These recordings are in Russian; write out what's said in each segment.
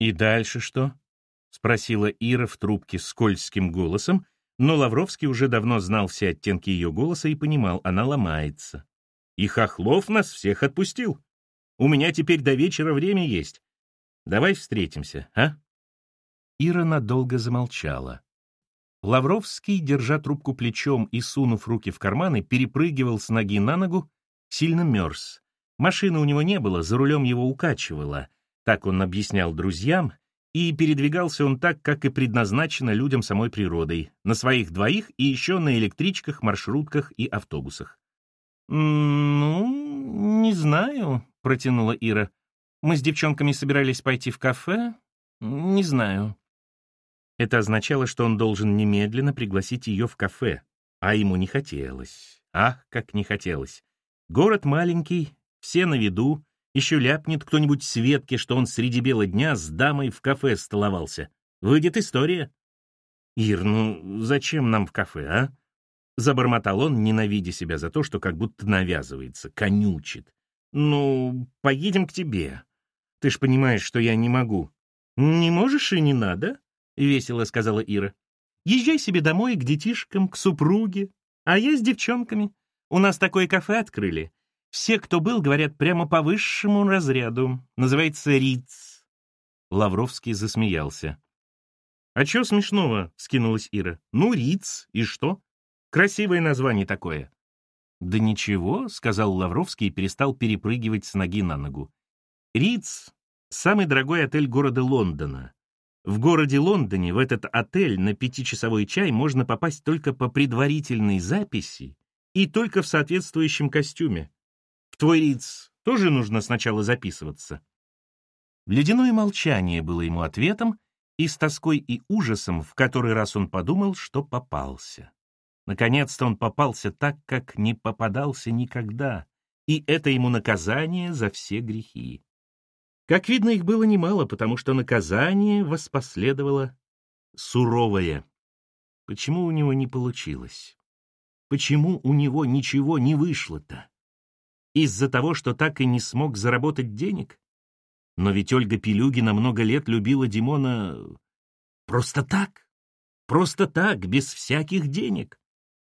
«И дальше что?» — спросила Ира в трубке скользким голосом, но Лавровский уже давно знал все оттенки ее голоса и понимал, она ломается. «И Хохлов нас всех отпустил. У меня теперь до вечера время есть. Давай встретимся, а?» Ира надолго замолчала. Лавровский, держа трубку плечом и сунув руки в карманы, перепрыгивал с ноги на ногу, сильно мерз. Машины у него не было, за рулем его укачивало. Так он объяснял друзьям, и передвигался он так, как и предназначено людям самой природой, на своих двоих и еще на электричках, маршрутках и автобусах. «Ну, не знаю», — протянула Ира. «Мы с девчонками собирались пойти в кафе. Не знаю». Это означало, что он должен немедленно пригласить ее в кафе, а ему не хотелось. Ах, как не хотелось. Город маленький, все на виду, еще ляпнет кто-нибудь Светке, что он среди бела дня с дамой в кафе столовался. Выйдет история. «Ир, ну зачем нам в кафе, а?» Забормотал он, ненавидя себя за то, что как будто навязывается, конючит. «Ну, поедем к тебе. Ты ж понимаешь, что я не могу». «Не можешь и не надо», — весело сказала Ира. «Езжай себе домой к детишкам, к супруге, а я с девчонками. У нас такое кафе открыли. Все, кто был, говорят прямо по высшему разряду. Называется Риц». Лавровский засмеялся. «А чё смешного?» — скинулась Ира. «Ну, Риц, и что? Красивое название такое». «Да ничего», — сказал Лавровский и перестал перепрыгивать с ноги на ногу. «Риц — самый дорогой отель города Лондона. В городе Лондоне в этот отель на пятичасовой чай можно попасть только по предварительной записи и только в соответствующем костюме. Твой Риц тоже нужно сначала записываться». Ледяное молчание было ему ответом, и с тоской и ужасом в который раз он подумал, что попался. Наконец-то он попался так, как не попадался никогда, и это ему наказание за все грехи. Как видно, их было немало, потому что наказание воспоследовало суровое. Почему у него не получилось? Почему у него ничего не вышло-то? Из-за того, что так и не смог заработать денег? Но ведь Ольга Пилюгина много лет любила Димона просто так. Просто так, без всяких денег.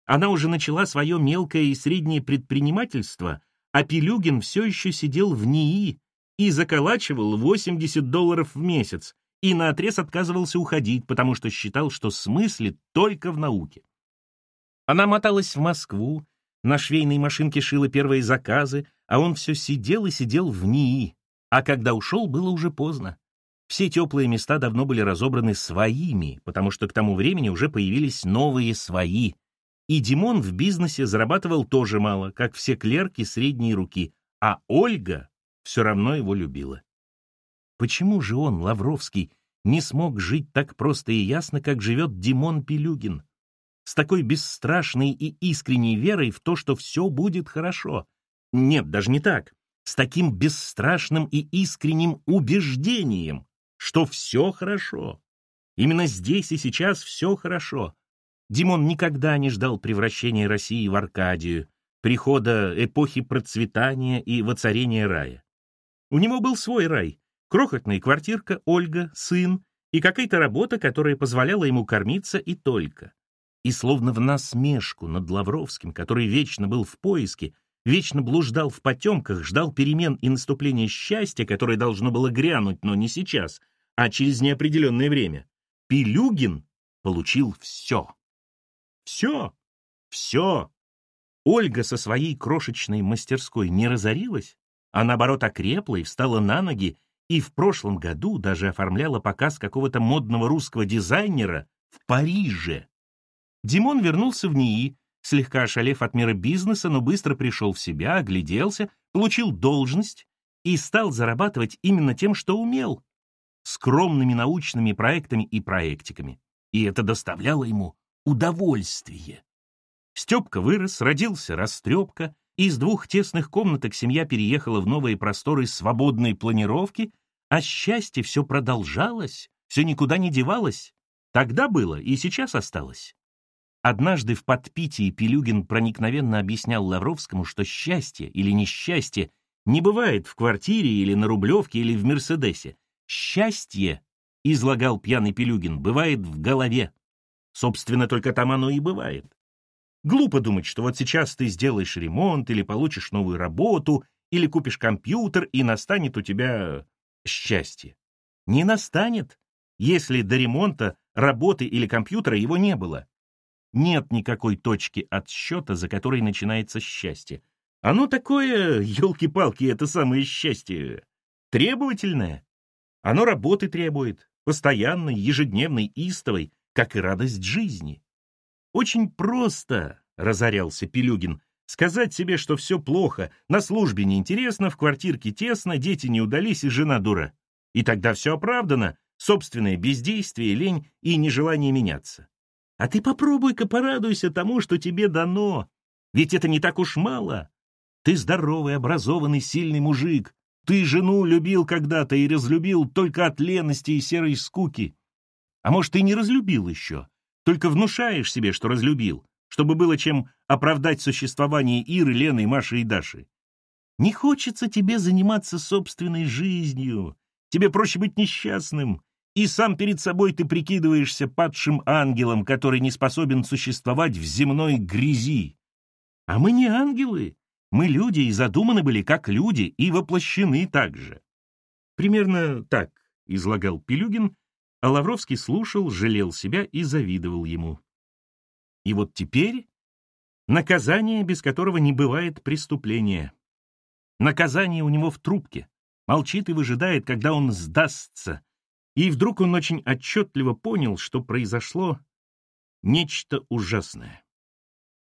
Она уже начала свое мелкое и среднее предпринимательство, а Пилюгин все еще сидел в НИИ, и заколачивал 80 долларов в месяц, и наотрез отказывался уходить, потому что считал, что смыслит только в науке. Она моталась в Москву, на швейной машинке шила первые заказы, а он все сидел и сидел в НИИ. А когда ушел, было уже поздно. Все теплые места давно были разобраны своими, потому что к тому времени уже появились новые свои. И Димон в бизнесе зарабатывал тоже мало, как все клерки средней руки, а Ольга все равно его любила. Почему же он, Лавровский, не смог жить так просто и ясно, как живет Димон Пилюгин? С такой бесстрашной и искренней верой в то, что все будет хорошо. Нет, даже не так. С таким бесстрашным и искренним убеждением, что все хорошо. Именно здесь и сейчас все хорошо. Димон никогда не ждал превращения России в Аркадию, прихода эпохи процветания и воцарения рая. У него был свой рай, крохотная квартирка, Ольга, сын и какая-то работа, которая позволяла ему кормиться и только. И словно в насмешку над Лавровским, который вечно был в поиске, вечно блуждал в потемках, ждал перемен и наступления счастья, которое должно было грянуть, но не сейчас, а через неопределенное время, Пилюгин получил все. Все, все. Ольга со своей крошечной мастерской не разорилась, а наоборот окрепла и встала на ноги, и в прошлом году даже оформляла показ какого-то модного русского дизайнера в Париже. Димон вернулся в НИИ, слегка ошалев от мира бизнеса, но быстро пришел в себя, огляделся, получил должность и стал зарабатывать именно тем, что умел — скромными научными проектами и проектиками. И это доставляло ему удовольствие. Степка вырос, родился Растрепка, из двух тесных комнаток семья переехала в новые просторы свободной планировки, а счастье все продолжалось, все никуда не девалось. Тогда было и сейчас осталось. Однажды в подпитии Пилюгин проникновенно объяснял Лавровскому, что счастье или несчастье не бывает в квартире или на Рублевке или в Мерседесе. Счастье, излагал пьяный Пелюгин, бывает в голове. Собственно, только там оно и бывает. Глупо думать, что вот сейчас ты сделаешь ремонт или получишь новую работу, или купишь компьютер, и настанет у тебя счастье. Не настанет, если до ремонта, работы или компьютера его не было. Нет никакой точки отсчета, за которой начинается счастье. Оно такое, елки-палки, это самое счастье, требовательное. Оно работы требует, постоянной, ежедневной, истовой, как и радость жизни. Очень просто, разорялся Пелюгин, сказать себе, что все плохо, на службе неинтересно, в квартирке тесно, дети не удались и жена дура. И тогда все оправдано, собственное бездействие, лень и нежелание меняться. А ты попробуй-ка порадуйся тому, что тебе дано. Ведь это не так уж мало. Ты здоровый, образованный, сильный мужик. Ты жену любил когда-то и разлюбил только от лености и серой скуки. А может, ты не разлюбил еще, только внушаешь себе, что разлюбил, чтобы было чем оправдать существование Иры, Лены, Маши и Даши. Не хочется тебе заниматься собственной жизнью. Тебе проще быть несчастным. И сам перед собой ты прикидываешься падшим ангелом, который не способен существовать в земной грязи. А мы не ангелы. Мы люди и задуманы были как люди, и воплощены так же. Примерно так излагал Пилюгин, а Лавровский слушал, жалел себя и завидовал ему. И вот теперь наказание, без которого не бывает преступления. Наказание у него в трубке, молчит и выжидает, когда он сдастся. И вдруг он очень отчетливо понял, что произошло нечто ужасное,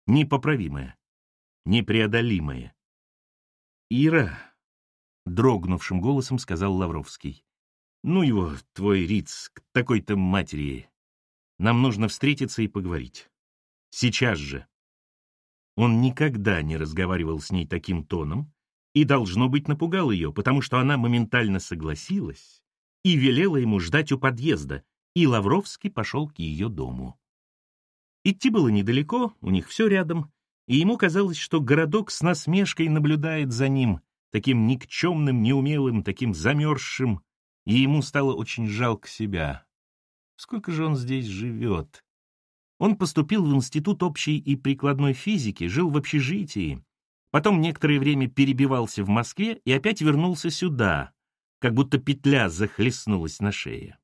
непоправимое непреодолимое. «Ира», — дрогнувшим голосом сказал Лавровский, — «ну его, твой Риц, к такой-то матери. Нам нужно встретиться и поговорить. Сейчас же». Он никогда не разговаривал с ней таким тоном и, должно быть, напугал ее, потому что она моментально согласилась и велела ему ждать у подъезда, и Лавровский пошел к ее дому. Идти было недалеко, у них все рядом, и ему казалось, что городок с насмешкой наблюдает за ним, таким никчемным, неумелым, таким замерзшим, и ему стало очень жалко себя. Сколько же он здесь живет? Он поступил в Институт общей и прикладной физики, жил в общежитии, потом некоторое время перебивался в Москве и опять вернулся сюда, как будто петля захлестнулась на шее.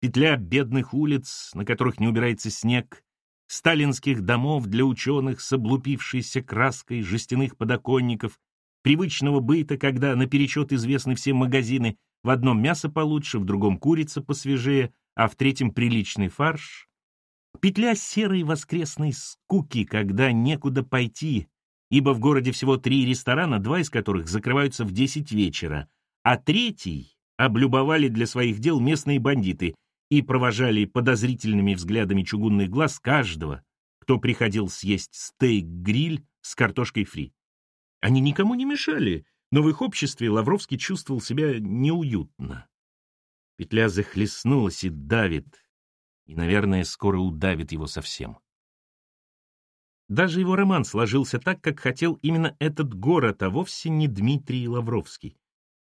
Петля бедных улиц, на которых не убирается снег, сталинских домов для ученых с облупившейся краской жестяных подоконников, привычного быта, когда наперечет известны все магазины, в одном мясо получше, в другом курица посвежее, а в третьем приличный фарш. Петля серой воскресной скуки, когда некуда пойти, ибо в городе всего три ресторана, два из которых закрываются в десять вечера, а третий облюбовали для своих дел местные бандиты, и провожали подозрительными взглядами чугунных глаз каждого, кто приходил съесть стейк-гриль с картошкой фри. Они никому не мешали, но в их обществе Лавровский чувствовал себя неуютно. Петля захлестнулась и давит, и, наверное, скоро удавит его совсем. Даже его роман сложился так, как хотел именно этот город, а вовсе не Дмитрий Лавровский.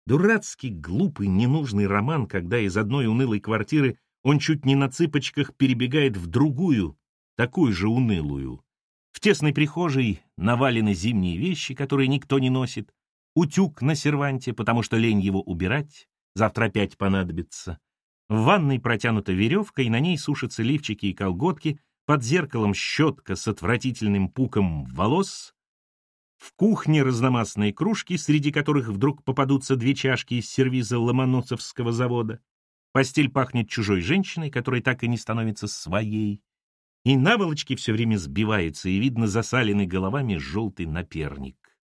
Дурацкий, глупый, ненужный роман, когда из одной унылой квартиры он чуть не на цыпочках перебегает в другую, такую же унылую. В тесной прихожей навалены зимние вещи, которые никто не носит, утюг на серванте, потому что лень его убирать, завтра опять понадобится. В ванной протянута веревка, и на ней сушатся лифчики и колготки, под зеркалом щетка с отвратительным пуком волос, в кухне разномастные кружки, среди которых вдруг попадутся две чашки из сервиза Ломоносовского завода. Постель пахнет чужой женщиной, которая так и не становится своей. И наволочки все время сбиваются, и видно засаленный головами желтый наперник.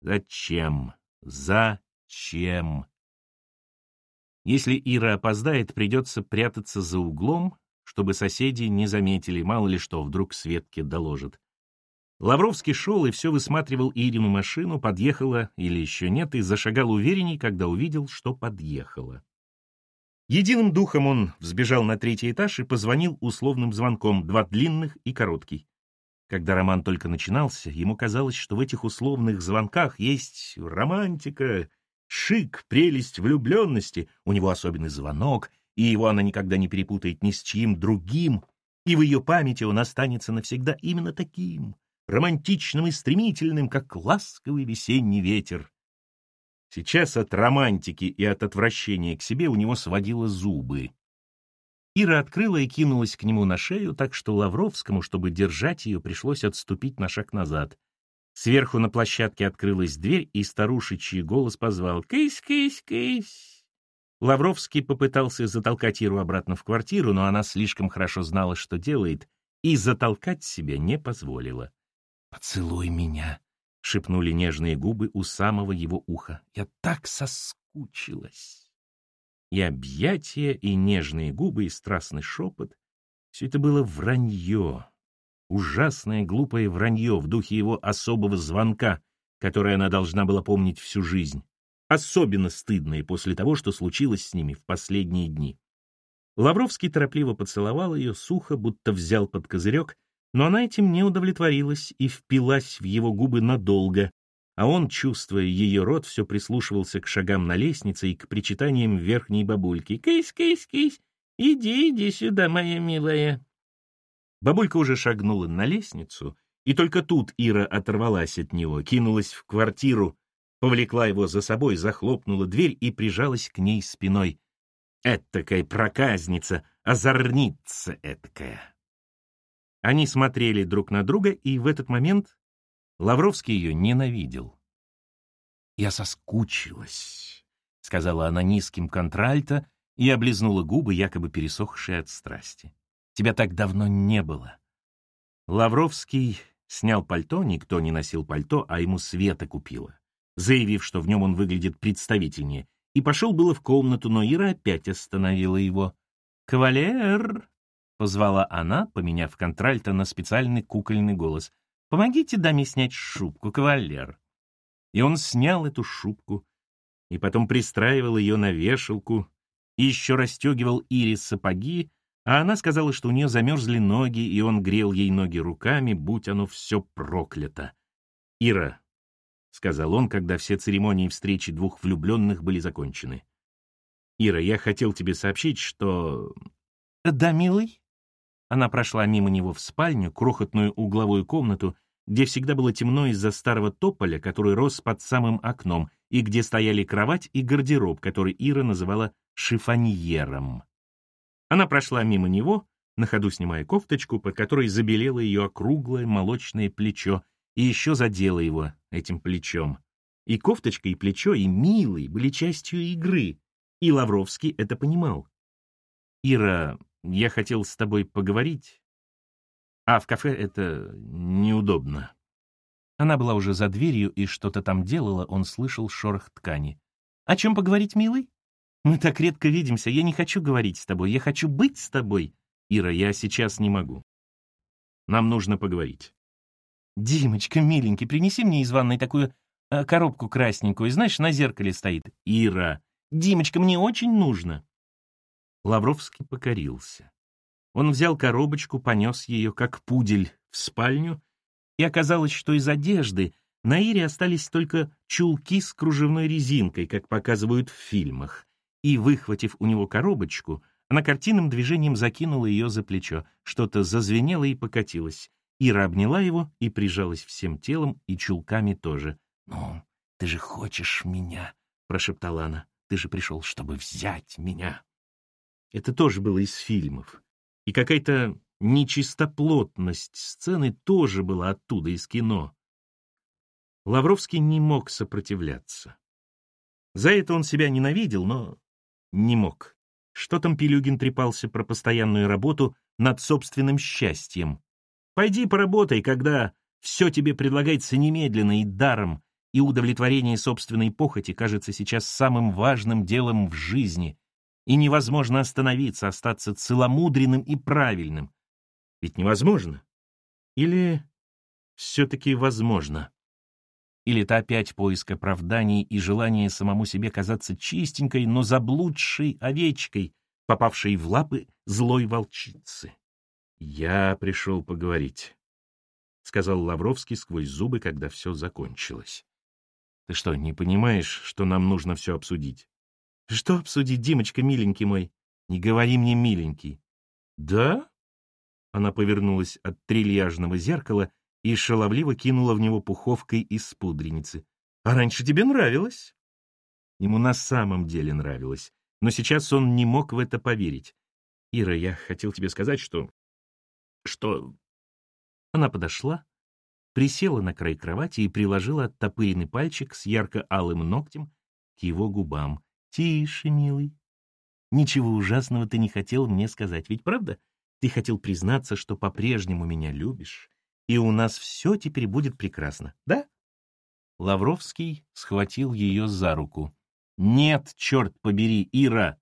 Зачем? Зачем? Если Ира опоздает, придется прятаться за углом, чтобы соседи не заметили, мало ли что, вдруг Светке доложат. Лавровский шел и все высматривал Ирину машину, подъехала или еще нет, и зашагал уверенней, когда увидел, что подъехала. Единым духом он взбежал на третий этаж и позвонил условным звонком, два длинных и короткий. Когда роман только начинался, ему казалось, что в этих условных звонках есть романтика, Шик, прелесть влюбленности, у него особенный звонок, и его она никогда не перепутает ни с чьим другим, и в ее памяти он останется навсегда именно таким, романтичным и стремительным, как ласковый весенний ветер. Сейчас от романтики и от отвращения к себе у него сводило зубы. Ира открыла и кинулась к нему на шею, так что Лавровскому, чтобы держать ее, пришлось отступить на шаг назад. Сверху на площадке открылась дверь, и старушечий голос позвал «Кысь, кысь, кысь». Лавровский попытался затолкать Иру обратно в квартиру, но она слишком хорошо знала, что делает, и затолкать себя не позволила. «Поцелуй меня», — шепнули нежные губы у самого его уха. «Я так соскучилась». И объятия, и нежные губы, и страстный шепот — все это было вранье. Ужасное глупое вранье в духе его особого звонка, которое она должна была помнить всю жизнь. Особенно стыдное после того, что случилось с ними в последние дни. Лавровский торопливо поцеловал ее, сухо, будто взял под козырек, но она этим не удовлетворилась и впилась в его губы надолго, а он, чувствуя ее рот, все прислушивался к шагам на лестнице и к причитаниям верхней бабульки. «Кись, кись, кись! Иди, иди сюда, моя милая!» Бабулька уже шагнула на лестницу, и только тут Ира оторвалась от него, кинулась в квартиру, повлекла его за собой, захлопнула дверь и прижалась к ней спиной. Этакая проказница, озорница этакая. Они смотрели друг на друга, и в этот момент Лавровский ее ненавидел. «Я соскучилась», — сказала она низким контральто и облизнула губы, якобы пересохшие от страсти. «Тебя так давно не было». Лавровский снял пальто, никто не носил пальто, а ему Света купила, заявив, что в нем он выглядит представительнее, и пошел было в комнату, но Ира опять остановила его. «Кавалер!» — позвала она, поменяв контральто на специальный кукольный голос. Помогите даме снять шубку, кавалер. И он снял эту шубку, и потом пристраивал ее на вешалку, и еще расстегивал Ире сапоги, а она сказала, что у нее замерзли ноги, и он грел ей ноги руками, будь оно все проклято. «Ира», — сказал он, когда все церемонии встречи двух влюбленных были закончены. «Ира, я хотел тебе сообщить, что...» «Да, милый?» Она прошла мимо него в спальню, крохотную угловую комнату, где всегда было темно из-за старого тополя, который рос под самым окном, и где стояли кровать и гардероб, который Ира называла шифоньером. Она прошла мимо него, на ходу снимая кофточку, под которой забелело ее округлое молочное плечо, и еще задела его этим плечом. И кофточка, и плечо, и милый были частью игры, и Лавровский это понимал. «Ира, я хотел с тобой поговорить, а в кафе это неудобно. Она была уже за дверью и что-то там делала, он слышал шорох ткани. «О чем поговорить, милый? Мы так редко видимся, я не хочу говорить с тобой, я хочу быть с тобой. Ира, я сейчас не могу. Нам нужно поговорить». «Димочка, миленький, принеси мне из ванной такую э, коробку красненькую, знаешь, на зеркале стоит». «Ира, Димочка, мне очень нужно». Лавровский покорился. Он взял коробочку, понес ее, как пудель, в спальню, и оказалось, что из одежды на Ире остались только чулки с кружевной резинкой, как показывают в фильмах, и, выхватив у него коробочку, она картинным движением закинула ее за плечо, что-то зазвенело и покатилось. Ира обняла его и прижалась всем телом и чулками тоже. «Ну, ты же хочешь меня», — прошептала она. «Ты же пришел, чтобы взять меня». Это тоже было из фильмов. И какая-то нечистоплотность сцены тоже была оттуда, из кино. Лавровский не мог сопротивляться. За это он себя ненавидел, но не мог. Что там Пилюгин трепался про постоянную работу над собственным счастьем? Пойди поработай, когда все тебе предлагается немедленно и даром, и удовлетворение собственной похоти кажется сейчас самым важным делом в жизни, и невозможно остановиться, остаться целомудренным и правильным. Ведь невозможно. Или все-таки возможно? Или это опять поиск оправданий и желание самому себе казаться чистенькой, но заблудшей овечкой, попавшей в лапы злой волчицы? «Я пришел поговорить», — сказал Лавровский сквозь зубы, когда все закончилось. Ты что, не понимаешь, что нам нужно все обсудить? Что обсудить, Димочка, миленький мой? Не говори мне миленький. Да? Она повернулась от трильяжного зеркала и шаловливо кинула в него пуховкой из пудреницы. А раньше тебе нравилось? Ему на самом деле нравилось, но сейчас он не мог в это поверить. Ира, я хотел тебе сказать, что... Что... Она подошла, присела на край кровати и приложила оттопыренный пальчик с ярко-алым ногтем к его губам. «Тише, милый. Ничего ужасного ты не хотел мне сказать, ведь правда? Ты хотел признаться, что по-прежнему меня любишь, и у нас все теперь будет прекрасно, да?» Лавровский схватил ее за руку. «Нет, черт побери, Ира!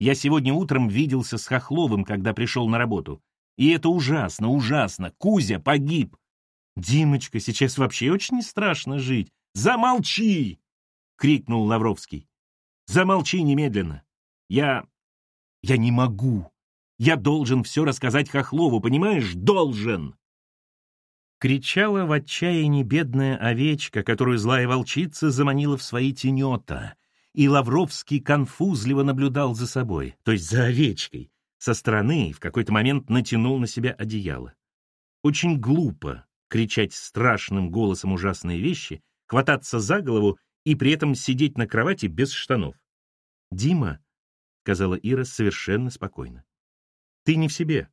Я сегодня утром виделся с Хохловым, когда пришел на работу. И это ужасно, ужасно. Кузя погиб. Димочка, сейчас вообще очень страшно жить. Замолчи! крикнул Лавровский. Замолчи немедленно. Я... я не могу. Я должен все рассказать Хохлову, понимаешь? Должен! Кричала в отчаянии бедная овечка, которую злая волчица заманила в свои тенета, и Лавровский конфузливо наблюдал за собой, то есть за овечкой, со стороны в какой-то момент натянул на себя одеяло. Очень глупо кричать страшным голосом ужасные вещи, хвататься за голову и при этом сидеть на кровати без штанов. «Дима», — сказала Ира совершенно спокойно, — «ты не в себе.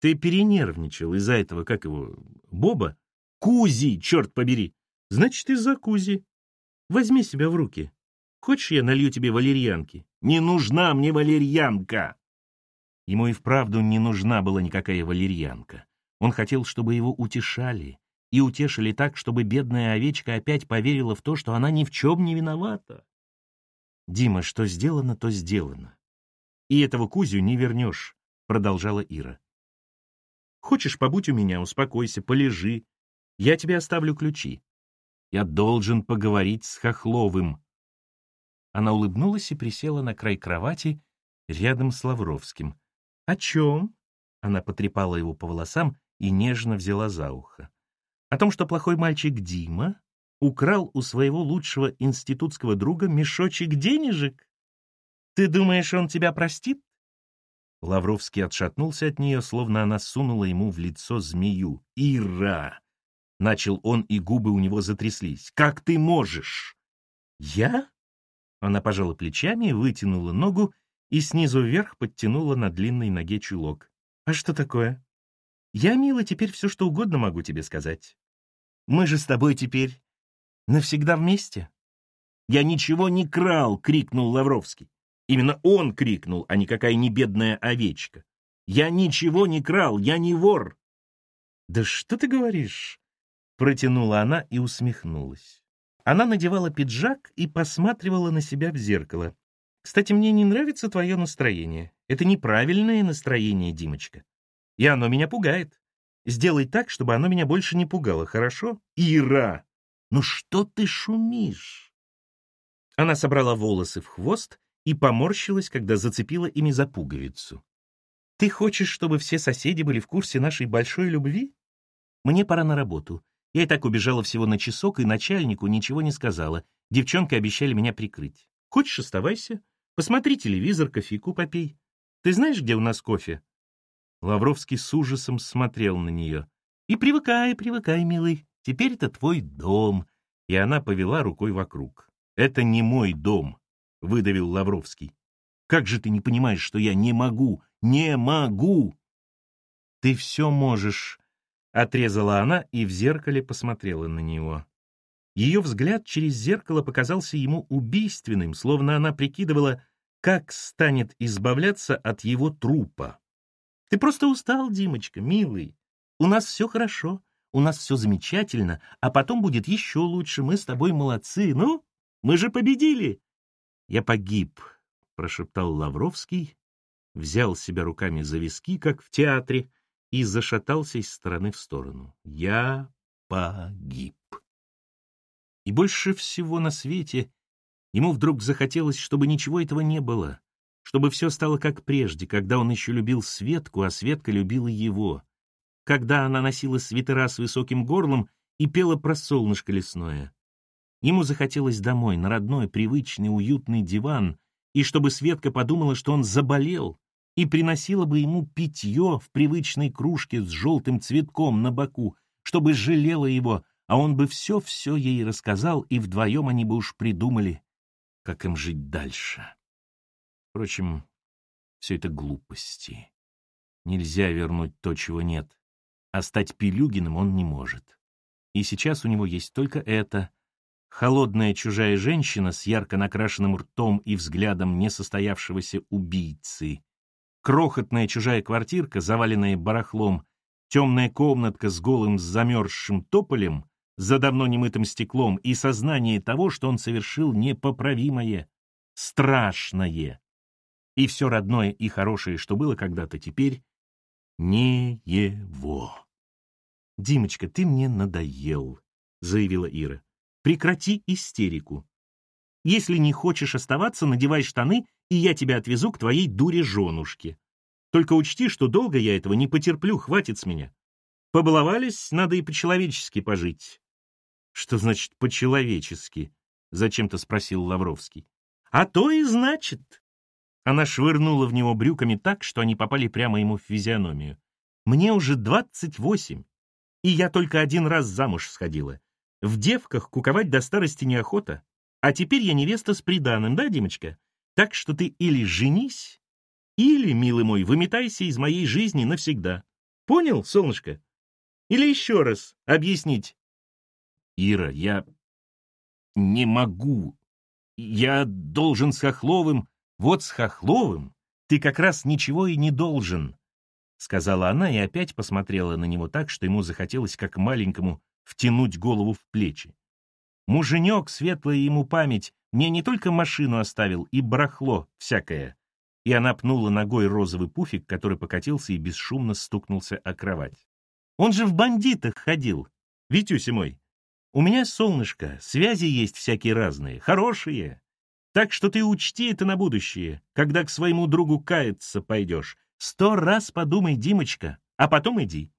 Ты перенервничал из-за этого, как его, Боба? Кузи, черт побери! Значит, из-за Кузи. Возьми себя в руки. Хочешь, я налью тебе валерьянки? Не нужна мне валерьянка!» Ему и вправду не нужна была никакая валерьянка. Он хотел, чтобы его утешали, и утешили так, чтобы бедная овечка опять поверила в то, что она ни в чем не виновата. «Дима, что сделано, то сделано. И этого Кузю не вернешь», — продолжала Ира. «Хочешь, побудь у меня, успокойся, полежи. Я тебе оставлю ключи. Я должен поговорить с Хохловым». Она улыбнулась и присела на край кровати рядом с Лавровским. «О чем?» Она потрепала его по волосам и нежно взяла за ухо. «О том, что плохой мальчик Дима украл у своего лучшего институтского друга мешочек денежек? Ты думаешь, он тебя простит?» Лавровский отшатнулся от нее, словно она сунула ему в лицо змею. «Ира!» — начал он, и губы у него затряслись. «Как ты можешь?» «Я?» Она пожала плечами, вытянула ногу и снизу вверх подтянула на длинной ноге чулок. «А что такое?» «Я, мила, теперь все что угодно могу тебе сказать. Мы же с тобой теперь навсегда вместе». «Я ничего не крал!» — крикнул Лавровский. Именно он крикнул, а не бедная овечка. «Я ничего не крал! Я не вор!» «Да что ты говоришь?» — протянула она и усмехнулась. Она надевала пиджак и посматривала на себя в зеркало. «Кстати, мне не нравится твое настроение. Это неправильное настроение, Димочка. И оно меня пугает. Сделай так, чтобы оно меня больше не пугало, хорошо? Ира! Ну что ты шумишь?» Она собрала волосы в хвост и поморщилась, когда зацепила ими за пуговицу. «Ты хочешь, чтобы все соседи были в курсе нашей большой любви? Мне пора на работу. Я и так убежала всего на часок, и начальнику ничего не сказала. Девчонки обещали меня прикрыть. Хочешь, оставайся. Посмотри телевизор, кофейку попей. Ты знаешь, где у нас кофе?» Лавровский с ужасом смотрел на нее. «И привыкай, привыкай, милый. Теперь это твой дом». И она повела рукой вокруг. «Это не мой дом», — выдавил Лавровский. «Как же ты не понимаешь, что я не могу? Не могу!» «Ты все можешь», Отрезала она и в зеркале посмотрела на него. Ее взгляд через зеркало показался ему убийственным, словно она прикидывала, как станет избавляться от его трупа. «Ты просто устал, Димочка, милый. У нас все хорошо, у нас все замечательно, а потом будет еще лучше, мы с тобой молодцы. Ну, мы же победили!» «Я погиб», — прошептал Лавровский, взял себя руками за виски, как в театре, и зашатался из стороны в сторону. Я погиб. И больше всего на свете ему вдруг захотелось, чтобы ничего этого не было, чтобы все стало как прежде, когда он еще любил Светку, а Светка любила его, когда она носила свитера с высоким горлом и пела про солнышко лесное. Ему захотелось домой, на родной, привычный, уютный диван, и чтобы Светка подумала, что он заболел, и приносила бы ему питье в привычной кружке с желтым цветком на боку, чтобы жалела его, а он бы все-все ей рассказал, и вдвоем они бы уж придумали, как им жить дальше. Впрочем, все это глупости. Нельзя вернуть то, чего нет, а стать Пелюгиным он не может. И сейчас у него есть только это — холодная чужая женщина с ярко накрашенным ртом и взглядом несостоявшегося убийцы, крохотная чужая квартирка, заваленная барахлом, темная комнатка с голым замерзшим тополем, за давно немытым стеклом и сознание того, что он совершил непоправимое, страшное. И все родное и хорошее, что было когда-то, теперь не его. «Димочка, ты мне надоел», — заявила Ира. «Прекрати истерику. Если не хочешь оставаться, надевай штаны, и я тебя отвезу к твоей дуре-женушке. Только учти, что долго я этого не потерплю, хватит с меня. Побаловались, надо и по-человечески пожить». «Что значит «по-человечески»?» — зачем-то спросил Лавровский. «А то и значит». Она швырнула в него брюками так, что они попали прямо ему в физиономию. «Мне уже двадцать восемь, и я только один раз замуж сходила. В девках куковать до старости неохота. А теперь я невеста с приданым, да, Димочка? Так что ты или женись, или, милый мой, выметайся из моей жизни навсегда. Понял, солнышко? Или еще раз объяснить?» «Ира, я не могу. Я должен с Хохловым...» «Вот с Хохловым ты как раз ничего и не должен», — сказала она и опять посмотрела на него так, что ему захотелось, как маленькому, втянуть голову в плечи. Муженек, светлая ему память, мне не только машину оставил, и барахло всякое. И она пнула ногой розовый пуфик, который покатился и бесшумно стукнулся о кровать. Он же в бандитах ходил. Витюся мой, у меня, солнышко, связи есть всякие разные, хорошие. Так что ты учти это на будущее, когда к своему другу каяться пойдешь. Сто раз подумай, Димочка, а потом иди.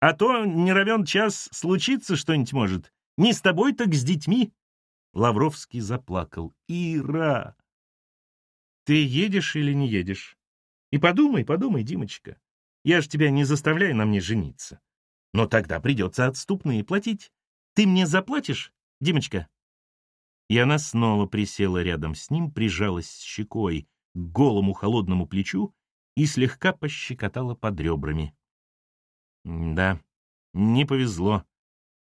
А то не равен час случится что-нибудь может. Не с тобой, так с детьми. Лавровский заплакал. Ира! Ты едешь или не едешь? И подумай, подумай, Димочка. Я ж тебя не заставляю на мне жениться. Но тогда придется отступные платить. Ты мне заплатишь, Димочка?» И она снова присела рядом с ним, прижалась щекой к голому холодному плечу и слегка пощекотала под ребрами. «Да, не повезло.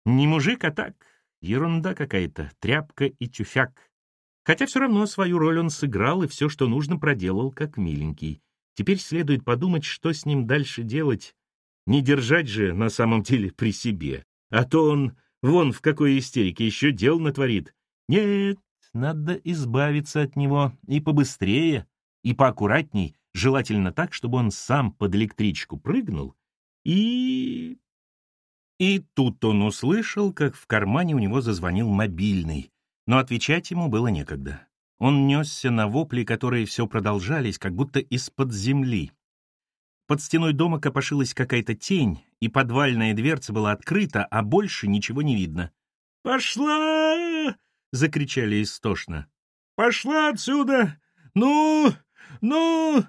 Не мужик, а так, ерунда какая-то, тряпка и тюфяк. Хотя все равно свою роль он сыграл и все, что нужно, проделал, как миленький. Теперь следует подумать, что с ним дальше делать. Не держать же на самом деле при себе. А то он Вон в какой истерике еще дел натворит. Нет, надо избавиться от него и побыстрее, и поаккуратней, желательно так, чтобы он сам под электричку прыгнул и... И тут он услышал, как в кармане у него зазвонил мобильный, но отвечать ему было некогда. Он несся на вопли, которые все продолжались, как будто из-под земли. Под стеной дома копошилась какая-то тень, и подвальная дверца была открыта, а больше ничего не видно. «Пошла!» — закричали истошно. «Пошла отсюда! Ну! Ну!»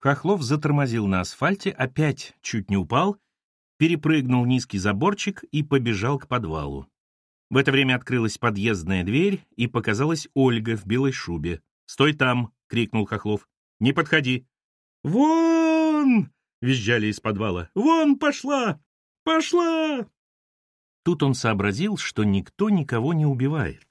Хохлов затормозил на асфальте, опять чуть не упал, перепрыгнул низкий заборчик и побежал к подвалу. В это время открылась подъездная дверь, и показалась Ольга в белой шубе. «Стой там!» — крикнул Хохлов. «Не подходи!» «Вон!» — визжали из подвала. «Вон пошла! Пошла!» Тут он сообразил, что никто никого не убивает.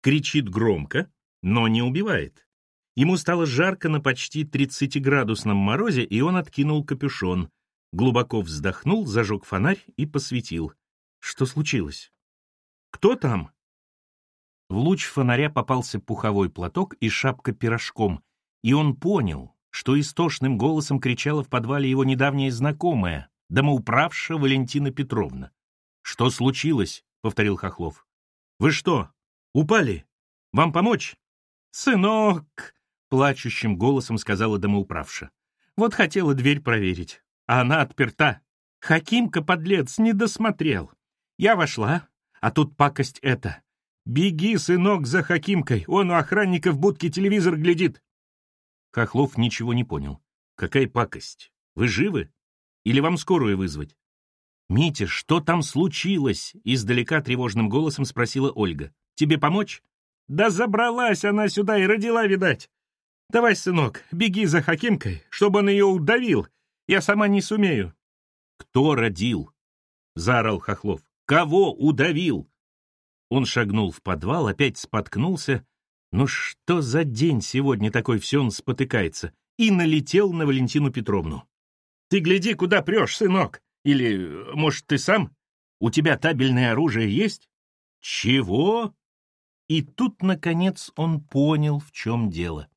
Кричит громко, но не убивает. Ему стало жарко на почти 30-градусном морозе, и он откинул капюшон, глубоко вздохнул, зажег фонарь и посветил. Что случилось? «Кто там?» В луч фонаря попался пуховой платок и шапка пирожком, и он понял, что истошным голосом кричала в подвале его недавняя знакомая, домоуправша Валентина Петровна. «Что случилось?» — повторил Хохлов. «Вы что, упали? Вам помочь?» «Сынок!» — плачущим голосом сказала домоуправша. «Вот хотела дверь проверить, а она отперта. Хакимка, подлец, не досмотрел. Я вошла, а тут пакость эта. «Беги, сынок, за Хакимкой, он у охранника в будке телевизор глядит!» Хохлов ничего не понял. «Какая пакость? Вы живы? Или вам скорую вызвать?» «Митя, что там случилось?» — издалека тревожным голосом спросила Ольга. «Тебе помочь?» «Да забралась она сюда и родила, видать. Давай, сынок, беги за Хакимкой, чтобы он ее удавил. Я сама не сумею». «Кто родил?» — заорал Хохлов. «Кого удавил?» Он шагнул в подвал, опять споткнулся. Ну что за день сегодня такой, все он спотыкается. И налетел на Валентину Петровну. «Ты гляди, куда прешь, сынок! Или, может, ты сам? У тебя табельное оружие есть?» «Чего?» И тут, наконец, он понял, в чем дело.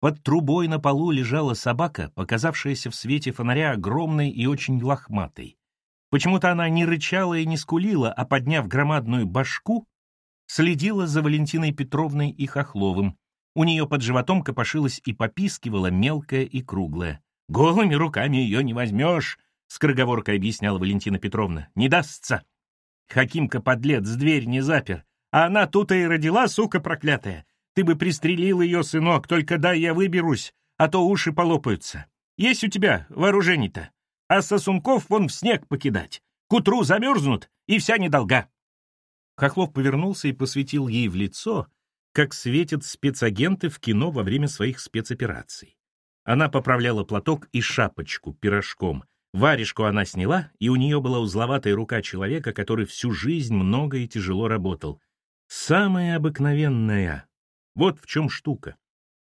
Под трубой на полу лежала собака, показавшаяся в свете фонаря огромной и очень лохматой. Почему-то она не рычала и не скулила, а, подняв громадную башку, следила за Валентиной Петровной и Хохловым. У нее под животом копошилась и попискивала мелкая и круглая. «Голыми руками ее не возьмешь», — скороговоркой объясняла Валентина Петровна. «Не дастся. Хакимка подлец дверь не запер, а она тут и родила, сука проклятая. Ты бы пристрелил ее, сынок, только дай я выберусь, а то уши полопаются. Есть у тебя вооружений-то?» а сосунков вон в снег покидать. К утру замерзнут, и вся недолга. Хохлов повернулся и посветил ей в лицо, как светят спецагенты в кино во время своих спецопераций. Она поправляла платок и шапочку пирожком. Варежку она сняла, и у нее была узловатая рука человека, который всю жизнь много и тяжело работал. Самая обыкновенная. Вот в чем штука.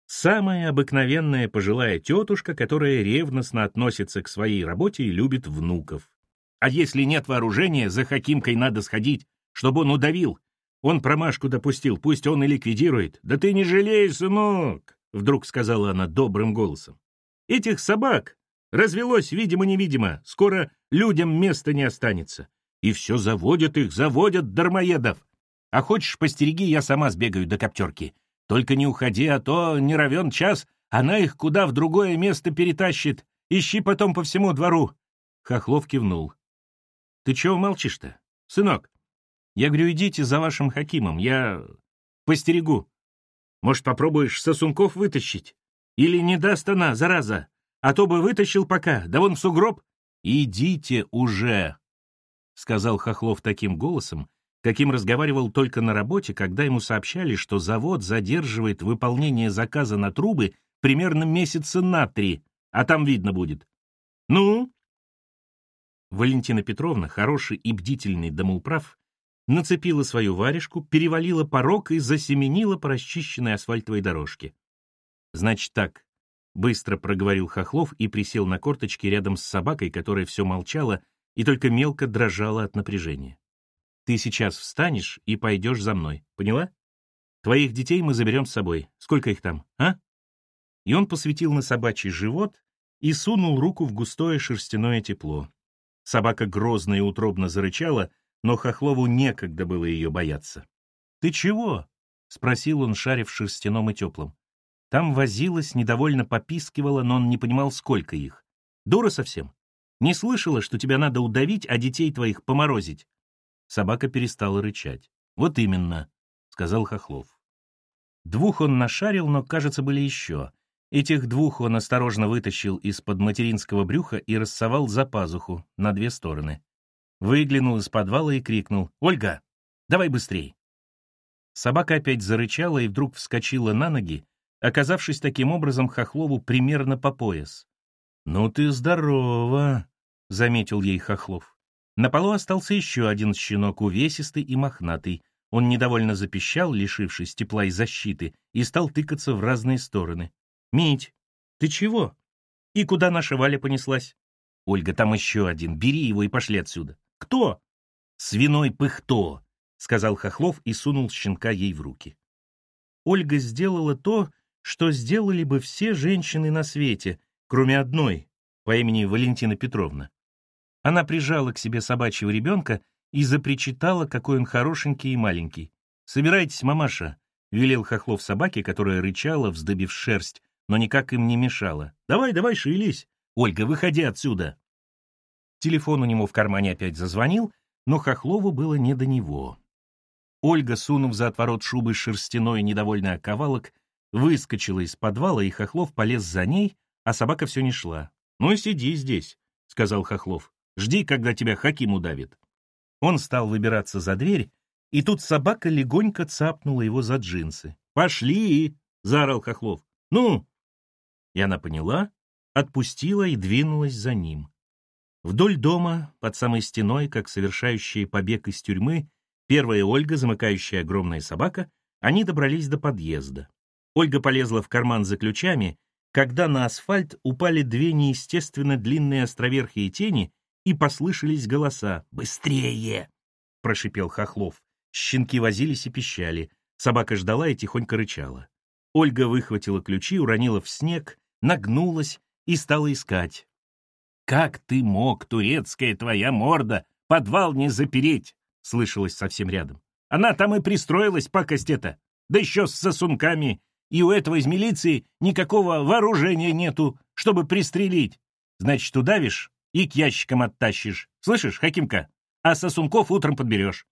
Самая обыкновенная пожилая тетушка, которая ревностно относится к своей работе и любит внуков. А если нет вооружения, за Хакимкой надо сходить, чтобы он удавил. Он промашку допустил, пусть он и ликвидирует. Да ты не жалей, сынок, вдруг сказала она добрым голосом. Этих собак развелось видимо-невидимо, скоро людям места не останется. И все заводят их, заводят дармоедов. А хочешь, постереги, я сама сбегаю до коптерки. Только не уходи, а то не равен час, она их куда в другое место перетащит. Ищи потом по всему двору. Хохлов кивнул. Ты чего молчишь-то, сынок? Я говорю, идите за вашим Хакимом, я постерегу. Может, попробуешь сосунков вытащить? Или не даст она, зараза? А то бы вытащил пока, да вон в сугроб. Идите уже, — сказал Хохлов таким голосом, каким разговаривал только на работе, когда ему сообщали, что завод задерживает выполнение заказа на трубы примерно месяца на три, а там видно будет. «Ну?» Валентина Петровна, хороший и бдительный домоуправ, нацепила свою варежку, перевалила порог и засеменила по расчищенной асфальтовой дорожке. «Значит так», — быстро проговорил Хохлов и присел на корточки рядом с собакой, которая все молчала и только мелко дрожала от напряжения. Ты сейчас встанешь и пойдешь за мной, поняла? Твоих детей мы заберем с собой. Сколько их там, а?» И он посветил на собачий живот и сунул руку в густое шерстяное тепло. Собака грозно и утробно зарычала, но Хохлову некогда было ее бояться. «Ты чего?» — спросил он, шарив шерстяном и теплом. Там возилась, недовольно попискивала, но он не понимал, сколько их. «Дура совсем? Не слышала, что тебя надо удавить, а детей твоих поморозить?» Собака перестала рычать. «Вот именно», — сказал Хохлов. Двух он нашарил, но, кажется, были еще. Этих двух он осторожно вытащил из-под материнского брюха и рассовал за пазуху на две стороны. Выглянул из подвала и крикнул «Ольга, давай быстрей!». Собака опять зарычала и вдруг вскочила на ноги, оказавшись таким образом Хохлову примерно по пояс. «Ну ты здорова!» — заметил ей Хохлов. На полу остался еще один щенок, увесистый и мохнатый. Он недовольно запищал, лишившись тепла и защиты, и стал тыкаться в разные стороны. «Мить, ты чего? И куда наша Валя понеслась?» «Ольга, там еще один. Бери его и пошли отсюда». «Кто?» «Свиной пыхто», — сказал Хохлов и сунул щенка ей в руки. Ольга сделала то, что сделали бы все женщины на свете, кроме одной, по имени Валентина Петровна. Она прижала к себе собачьего ребенка и запричитала, какой он хорошенький и маленький. «Собирайтесь, мамаша», — велел Хохлов собаке, которая рычала, вздыбив шерсть, но никак им не мешала. «Давай, давай, шевелись! Ольга, выходи отсюда!» Телефон у него в кармане опять зазвонил, но Хохлову было не до него. Ольга, сунув за отворот шубы шерстяной недовольный оковалок, выскочила из подвала, и Хохлов полез за ней, а собака все не шла. «Ну и сиди здесь», — сказал Хохлов. «Жди, когда тебя Хаким удавит». Он стал выбираться за дверь, и тут собака легонько цапнула его за джинсы. «Пошли!» — заорал Хохлов. «Ну!» И она поняла, отпустила и двинулась за ним. Вдоль дома, под самой стеной, как совершающие побег из тюрьмы, первая Ольга, замыкающая огромная собака, они добрались до подъезда. Ольга полезла в карман за ключами, когда на асфальт упали две неестественно длинные островерхие тени и послышались голоса. «Быстрее!» — прошипел Хохлов. Щенки возились и пищали. Собака ждала и тихонько рычала. Ольга выхватила ключи, уронила в снег, нагнулась и стала искать. «Как ты мог, турецкая твоя морда, подвал не запереть?» — слышалось совсем рядом. «Она там и пристроилась, пакость эта, да еще с сосунками, и у этого из милиции никакого вооружения нету, чтобы пристрелить. Значит, удавишь и к ящикам оттащишь. Слышишь, Хакимка? А сосунков утром подберешь».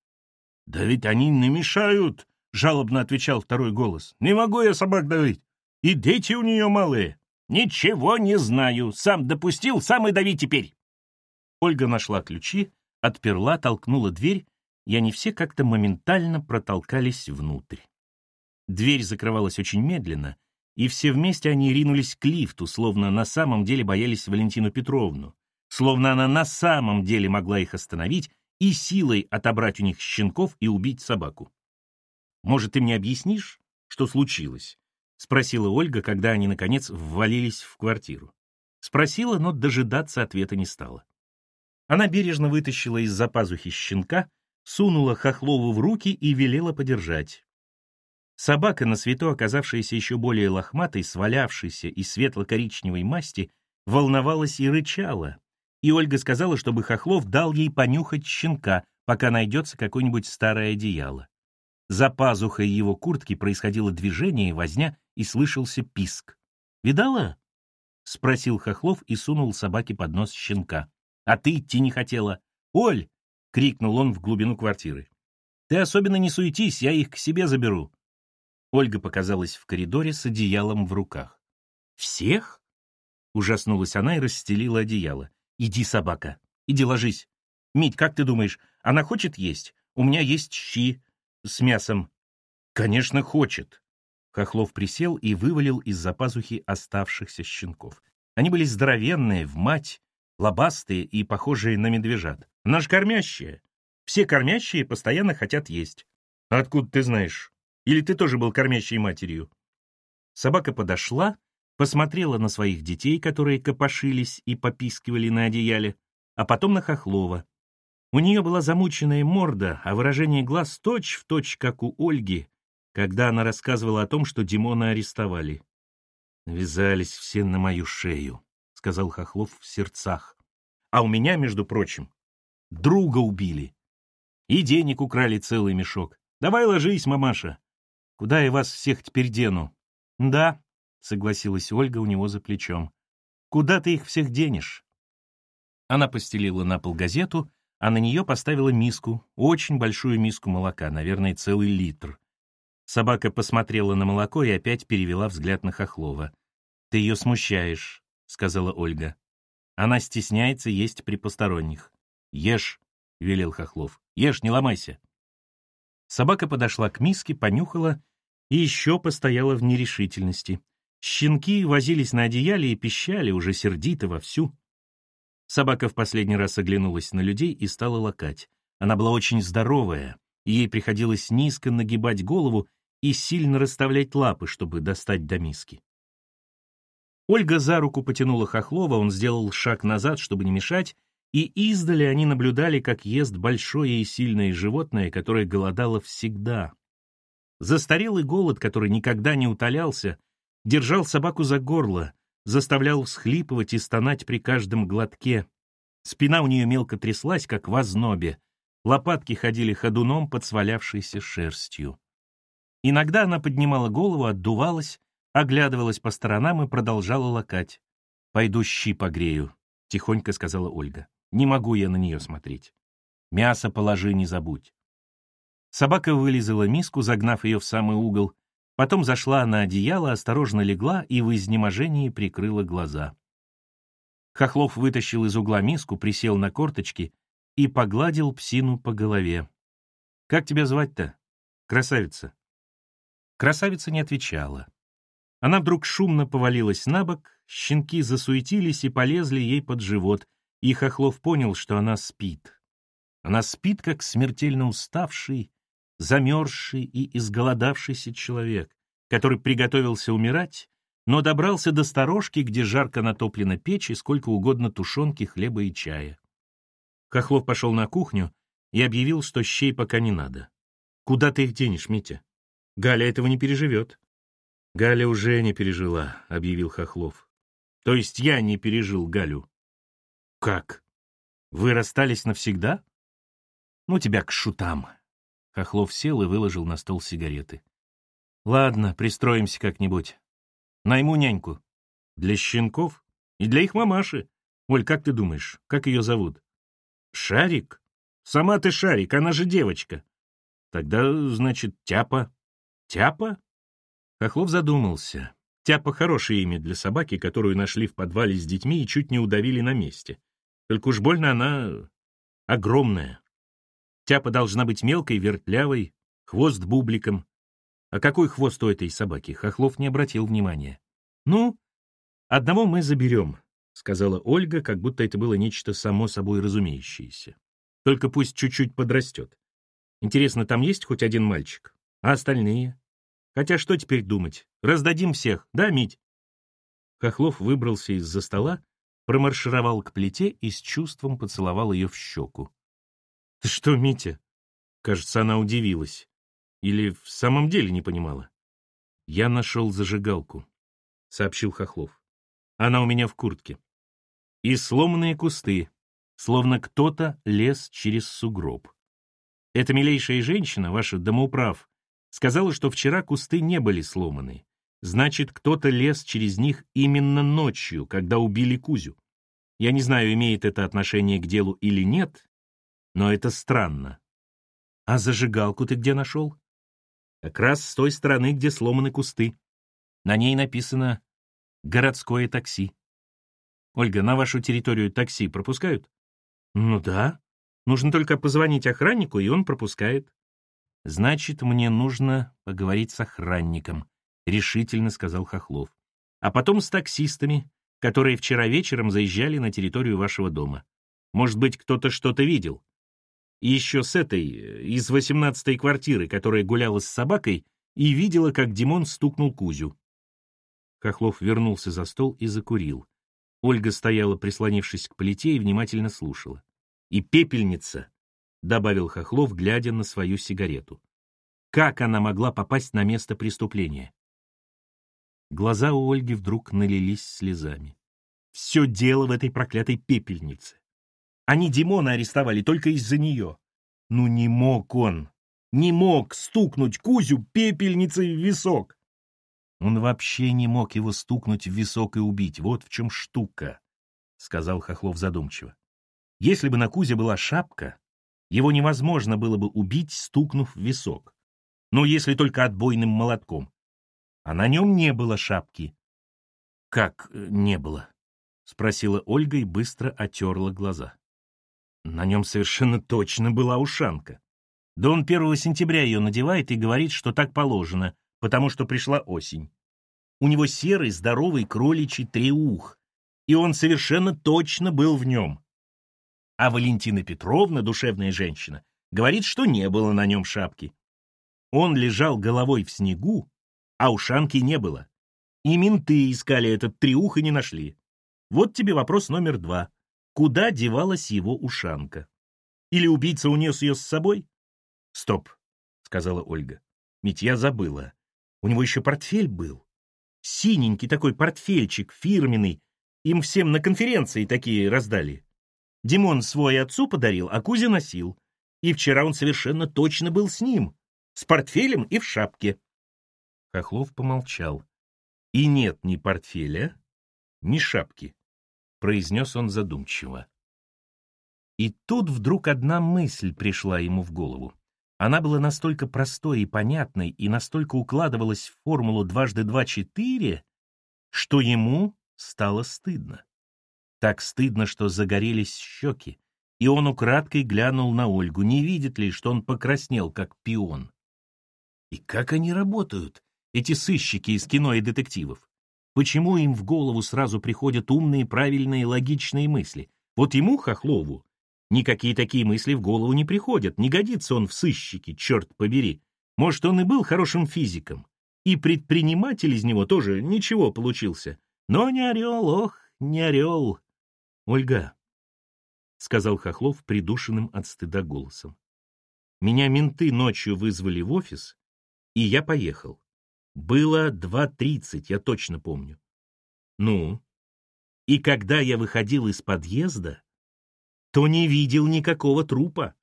«Да ведь они не мешают», — жалобно отвечал второй голос. «Не могу я собак давить. И дети у нее малые». «Ничего не знаю. Сам допустил, сам и дави теперь». Ольга нашла ключи, отперла, толкнула дверь, и они все как-то моментально протолкались внутрь. Дверь закрывалась очень медленно, и все вместе они ринулись к лифту, словно на самом деле боялись Валентину Петровну, словно она на самом деле могла их остановить и силой отобрать у них щенков и убить собаку. «Может, ты мне объяснишь, что случилось?» — спросила Ольга, когда они, наконец, ввалились в квартиру. Спросила, но дожидаться ответа не стала. Она бережно вытащила из-за пазухи щенка, сунула Хохлову в руки и велела подержать. Собака, на свету оказавшаяся еще более лохматой, свалявшейся и светло-коричневой масти, волновалась и рычала, и Ольга сказала, чтобы Хохлов дал ей понюхать щенка, пока найдется какое-нибудь старое одеяло. За пазухой его куртки происходило движение, возня, и слышался писк. «Видала?» — спросил Хохлов и сунул собаке под нос щенка. «А ты идти не хотела?» «Оль!» — крикнул он в глубину квартиры. «Ты особенно не суетись, я их к себе заберу». Ольга показалась в коридоре с одеялом в руках. «Всех?» — ужаснулась она и расстелила одеяло. «Иди, собака, иди ложись. Мить, как ты думаешь, она хочет есть? У меня есть щи с мясом». «Конечно, хочет». Хохлов присел и вывалил из-за пазухи оставшихся щенков. Они были здоровенные, в мать, лобастые и похожие на медвежат. Наш кормящие. Все кормящие постоянно хотят есть. Откуда ты знаешь? Или ты тоже был кормящей матерью?» Собака подошла, посмотрела на своих детей, которые копошились и попискивали на одеяле, а потом на Хохлова. У нее была замученная морда, а выражение глаз точь-в-точь, как у Ольги, когда она рассказывала о том, что Димона арестовали. «Вязались все на мою шею», — сказал Хохлов в сердцах. «А у меня, между прочим, друга убили. И денег украли целый мешок. Давай ложись, мамаша. Куда я вас всех теперь дену?» «Да», — согласилась Ольга у него за плечом. «Куда ты их всех денешь?» Она постелила на пол газету, а на нее поставила миску, очень большую миску молока, наверное, целый литр. Собака посмотрела на молоко и опять перевела взгляд на Хохлова. «Ты ее смущаешь», — сказала Ольга. «Она стесняется есть при посторонних». «Ешь», — велел Хохлов. «Ешь, не ломайся». Собака подошла к миске, понюхала и еще постояла в нерешительности. Щенки возились на одеяле и пищали уже сердито вовсю. Собака в последний раз оглянулась на людей и стала лакать. Она была очень здоровая, и ей приходилось низко нагибать голову и сильно расставлять лапы, чтобы достать до миски. Ольга за руку потянула Хохлова, он сделал шаг назад, чтобы не мешать, и издали они наблюдали, как ест большое и сильное животное, которое голодало всегда. Застарелый голод, который никогда не утолялся, держал собаку за горло, заставлял всхлипывать и стонать при каждом глотке. Спина у нее мелко тряслась, как в ознобе. Лопатки ходили ходуном под свалявшейся шерстью. Иногда она поднимала голову, отдувалась, оглядывалась по сторонам и продолжала лакать. «Пойду щи погрею», — тихонько сказала Ольга. «Не могу я на нее смотреть. Мясо положи, не забудь». Собака вылезала миску, загнав ее в самый угол, потом зашла на одеяло, осторожно легла и в изнеможении прикрыла глаза. Хохлов вытащил из угла миску, присел на корточки и погладил псину по голове. «Как тебя звать-то? Красавица?» Красавица не отвечала. Она вдруг шумно повалилась на бок, щенки засуетились и полезли ей под живот, и Хохлов понял, что она спит. Она спит, как смертельно уставший, замерзший и изголодавшийся человек, который приготовился умирать, но добрался до сторожки, где жарко натоплена печь и сколько угодно тушенки, хлеба и чая. Хохлов пошел на кухню и объявил, что щей пока не надо. «Куда ты их денешь, Митя? Галя этого не переживет». «Галя уже не пережила», — объявил Хохлов. «То есть я не пережил Галю». «Как? Вы расстались навсегда?» «Ну тебя к шутам». Хохлов сел и выложил на стол сигареты. «Ладно, пристроимся как-нибудь. Найму няньку. Для щенков и для их мамаши. Оль, как ты думаешь, как ее зовут?» «Шарик? Сама ты Шарик, она же девочка». «Тогда, значит, Тяпа». «Тяпа?» Хохлов задумался. Тяпа — хорошее имя для собаки, которую нашли в подвале с детьми и чуть не удавили на месте. Только уж больно она огромная. Тяпа должна быть мелкой, вертлявой, хвост бубликом. А какой хвост у этой собаки? Хохлов не обратил внимания. «Ну, одного мы заберем», — сказала Ольга, как будто это было нечто само собой разумеющееся. «Только пусть чуть-чуть подрастет. Интересно, там есть хоть один мальчик? А остальные? Хотя что теперь думать? Раздадим всех, да, Мить?» Хохлов выбрался из-за стола, промаршировал к плите и с чувством поцеловал ее в щеку. «Ты что, Митя?» Кажется, она удивилась. Или в самом деле не понимала? «Я нашел зажигалку», — сообщил Хохлов. «Она у меня в куртке. И сломанные кусты, словно кто-то лез через сугроб. Эта милейшая женщина, ваша домоуправ, сказала, что вчера кусты не были сломаны. Значит, кто-то лез через них именно ночью, когда убили Кузю. Я не знаю, имеет это отношение к делу или нет, но это странно. А зажигалку ты где нашел? Как раз с той стороны, где сломаны кусты. На ней написано «Городское такси». Ольга, на вашу территорию такси пропускают? Ну да. Нужно только позвонить охраннику, и он пропускает. Значит, мне нужно поговорить с охранником, решительно сказал Хохлов. А потом с таксистами, которые вчера вечером заезжали на территорию вашего дома. Может быть, кто-то что-то видел. Еще с этой, из восемнадцатой квартиры, которая гуляла с собакой и видела, как Димон стукнул Кузю. Хохлов вернулся за стол и закурил. Ольга стояла, прислонившись к плите, и внимательно слушала. «И пепельница», — добавил Хохлов, глядя на свою сигарету. «Как она могла попасть на место преступления?» Глаза у Ольги вдруг налились слезами. «Все дело в этой проклятой пепельнице. Они Димона арестовали только из-за нее. Ну не мог он, не мог стукнуть Кузю пепельницей в висок. Он вообще не мог его стукнуть в висок и убить. Вот в чем штука, — сказал Хохлов задумчиво. Если бы на Кузе была шапка, его невозможно было бы убить, стукнув в висок. Но если только отбойным молотком. А на нем не было шапки. «Как э, не было?» — спросила Ольга и быстро отерла глаза. На нем совершенно точно была ушанка. Да он 1 сентября ее надевает и говорит, что так положено, потому что пришла осень. У него серый, здоровый кроличий треух, и он совершенно точно был в нем. А Валентина Петровна, душевная женщина, говорит, что не было на нем шапки. Он лежал головой в снегу, а ушанки не было. И менты искали этот треух и не нашли. Вот тебе вопрос номер два куда девалась его ушанка. Или убийца унес ее с собой? «Стоп», — сказала Ольга. «Ведь я забыла. У него еще портфель был. Синенький такой портфельчик, фирменный. Им всем на конференции такие раздали. Димон свой отцу подарил, а Кузя носил. И вчера он совершенно точно был с ним. С портфелем и в шапке». Хохлов помолчал. «И нет ни портфеля, ни шапки произнес он задумчиво. И тут вдруг одна мысль пришла ему в голову. Она была настолько простой и понятной и настолько укладывалась в формулу дважды два четыре, что ему стало стыдно. Так стыдно, что загорелись щеки, и он украдкой глянул на Ольгу, не видит ли, что он покраснел, как пион. И как они работают, эти сыщики из кино и детективов? Почему им в голову сразу приходят умные, правильные, логичные мысли? Вот ему, Хохлову, никакие такие мысли в голову не приходят, не годится он в сыщике, черт побери. Может, он и был хорошим физиком, и предприниматель из него тоже ничего получился. Но не орел, ох, не орел. Ольга, — сказал Хохлов придушенным от стыда голосом. Меня менты ночью вызвали в офис, и я поехал. Было два тридцать, я точно помню. Ну, и когда я выходил из подъезда, то не видел никакого трупа,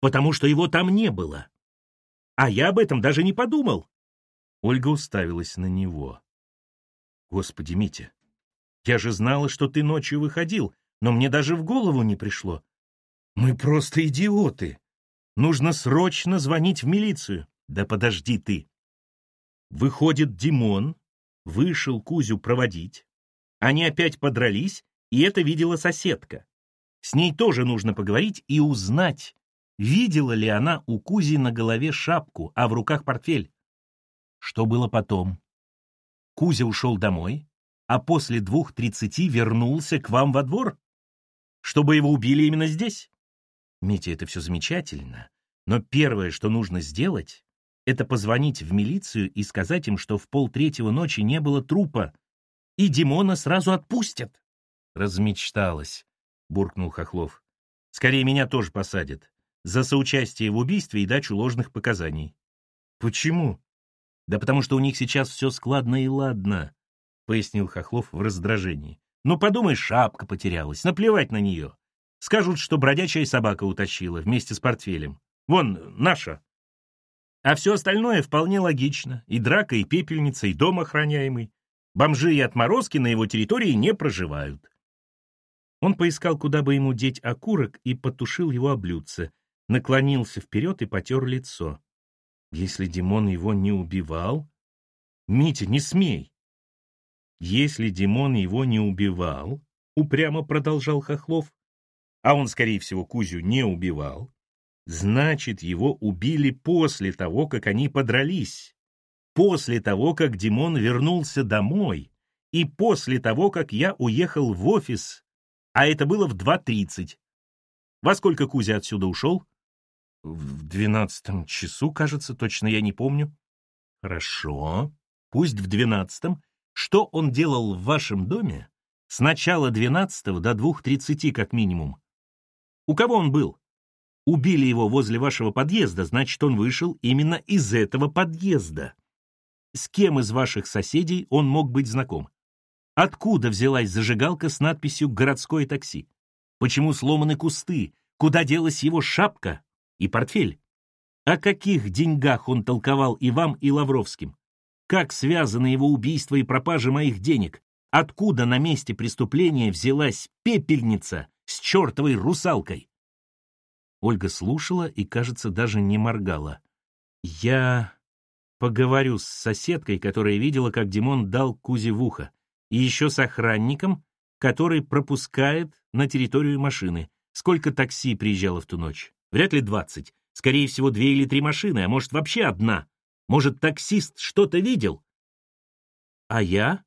потому что его там не было. А я об этом даже не подумал. Ольга уставилась на него. Господи, Митя, я же знала, что ты ночью выходил, но мне даже в голову не пришло. Мы просто идиоты. Нужно срочно звонить в милицию. Да подожди ты. Выходит Димон, вышел Кузю проводить. Они опять подрались, и это видела соседка. С ней тоже нужно поговорить и узнать, видела ли она у Кузи на голове шапку, а в руках портфель. Что было потом? Кузя ушел домой, а после двух тридцати вернулся к вам во двор? Чтобы его убили именно здесь? Митя, это все замечательно, но первое, что нужно сделать, это позвонить в милицию и сказать им, что в полтретьего ночи не было трупа, и Димона сразу отпустят. Размечталась, буркнул Хохлов. Скорее меня тоже посадят. За соучастие в убийстве и дачу ложных показаний. Почему? Да потому что у них сейчас все складно и ладно, пояснил Хохлов в раздражении. Ну подумай, шапка потерялась, наплевать на нее. Скажут, что бродячая собака утащила вместе с портфелем. Вон, наша. А все остальное вполне логично. И драка, и пепельница, и дом охраняемый. Бомжи и отморозки на его территории не проживают. Он поискал, куда бы ему деть окурок, и потушил его облюдце, наклонился вперед и потер лицо. Если Димон его не убивал... Митя, не смей! Если Димон его не убивал, упрямо продолжал Хохлов, а он, скорее всего, Кузю не убивал, Значит, его убили после того, как они подрались. После того, как Димон вернулся домой. И после того, как я уехал в офис. А это было в 2.30. Во сколько Кузя отсюда ушел? В двенадцатом часу, кажется, точно я не помню. Хорошо. Пусть в двенадцатом. Что он делал в вашем доме с начала двенадцатого до двух тридцати, как минимум? У кого он был? Убили его возле вашего подъезда, значит, он вышел именно из этого подъезда. С кем из ваших соседей он мог быть знаком? Откуда взялась зажигалка с надписью «Городское такси»? Почему сломаны кусты? Куда делась его шапка и портфель? О каких деньгах он толковал и вам, и Лавровским? Как связаны его убийство и пропажа моих денег? Откуда на месте преступления взялась пепельница с чертовой русалкой? Ольга слушала и, кажется, даже не моргала. «Я поговорю с соседкой, которая видела, как Димон дал Кузе в ухо, и еще с охранником, который пропускает на территорию машины. Сколько такси приезжало в ту ночь? Вряд ли двадцать. Скорее всего, две или три машины, а может, вообще одна. Может, таксист что-то видел? А я?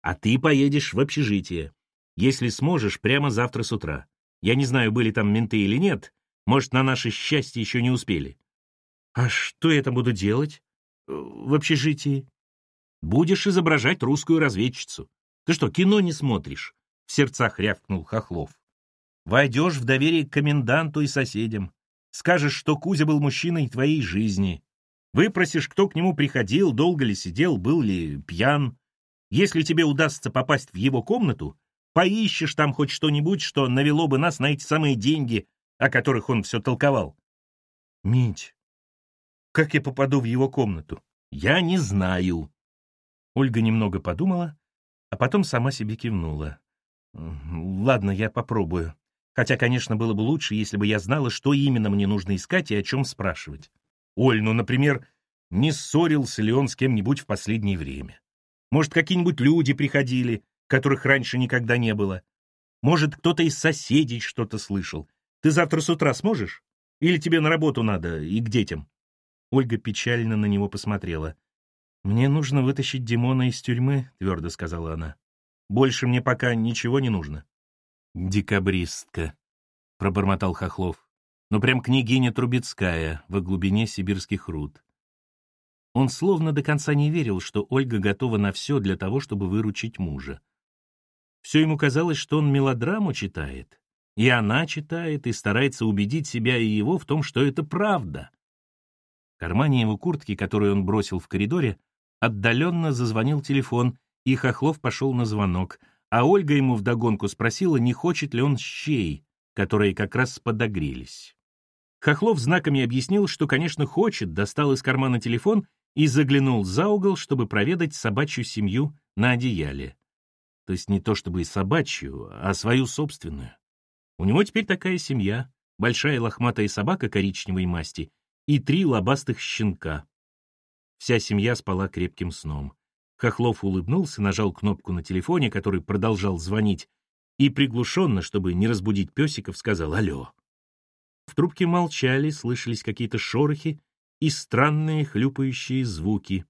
А ты поедешь в общежитие. Если сможешь, прямо завтра с утра. Я не знаю, были там менты или нет, может, на наше счастье еще не успели. А что я там буду делать? Э, в общежитии? Будешь изображать русскую разведчицу. Ты что, кино не смотришь? В сердцах рявкнул Хохлов. Войдешь в доверие к коменданту и соседям. Скажешь, что Кузя был мужчиной твоей жизни. Выпросишь, кто к нему приходил, долго ли сидел, был ли пьян. Если тебе удастся попасть в его комнату, поищешь там хоть что-нибудь, что навело бы нас на эти самые деньги, о которых он все толковал. Мить, как я попаду в его комнату? Я не знаю. Ольга немного подумала, а потом сама себе кивнула. Ладно, я попробую. Хотя, конечно, было бы лучше, если бы я знала, что именно мне нужно искать и о чем спрашивать. Оль, ну, например, не ссорился ли он с кем-нибудь в последнее время? Может, какие-нибудь люди приходили, которых раньше никогда не было? Может, кто-то из соседей что-то слышал? Ты завтра с утра сможешь? Или тебе на работу надо и к детям?» Ольга печально на него посмотрела. «Мне нужно вытащить Димона из тюрьмы», — твердо сказала она. «Больше мне пока ничего не нужно». «Декабристка», — пробормотал Хохлов. «Ну прям княгиня Трубецкая во глубине сибирских руд». Он словно до конца не верил, что Ольга готова на все для того, чтобы выручить мужа. Все ему казалось, что он мелодраму читает, и она читает, и старается убедить себя и его в том, что это правда. В кармане его куртки, которую он бросил в коридоре, отдаленно зазвонил телефон, и Хохлов пошел на звонок, а Ольга ему вдогонку спросила, не хочет ли он щей, которые как раз подогрелись. Хохлов знаками объяснил, что, конечно, хочет, достал из кармана телефон и заглянул за угол, чтобы проведать собачью семью на одеяле. То есть не то чтобы и собачью, а свою собственную. У него теперь такая семья, большая лохматая собака коричневой масти и три лобастых щенка. Вся семья спала крепким сном. Хохлов улыбнулся, нажал кнопку на телефоне, который продолжал звонить, и приглушенно, чтобы не разбудить песиков, сказал «Алло». В трубке молчали, слышались какие-то шорохи и странные хлюпающие звуки.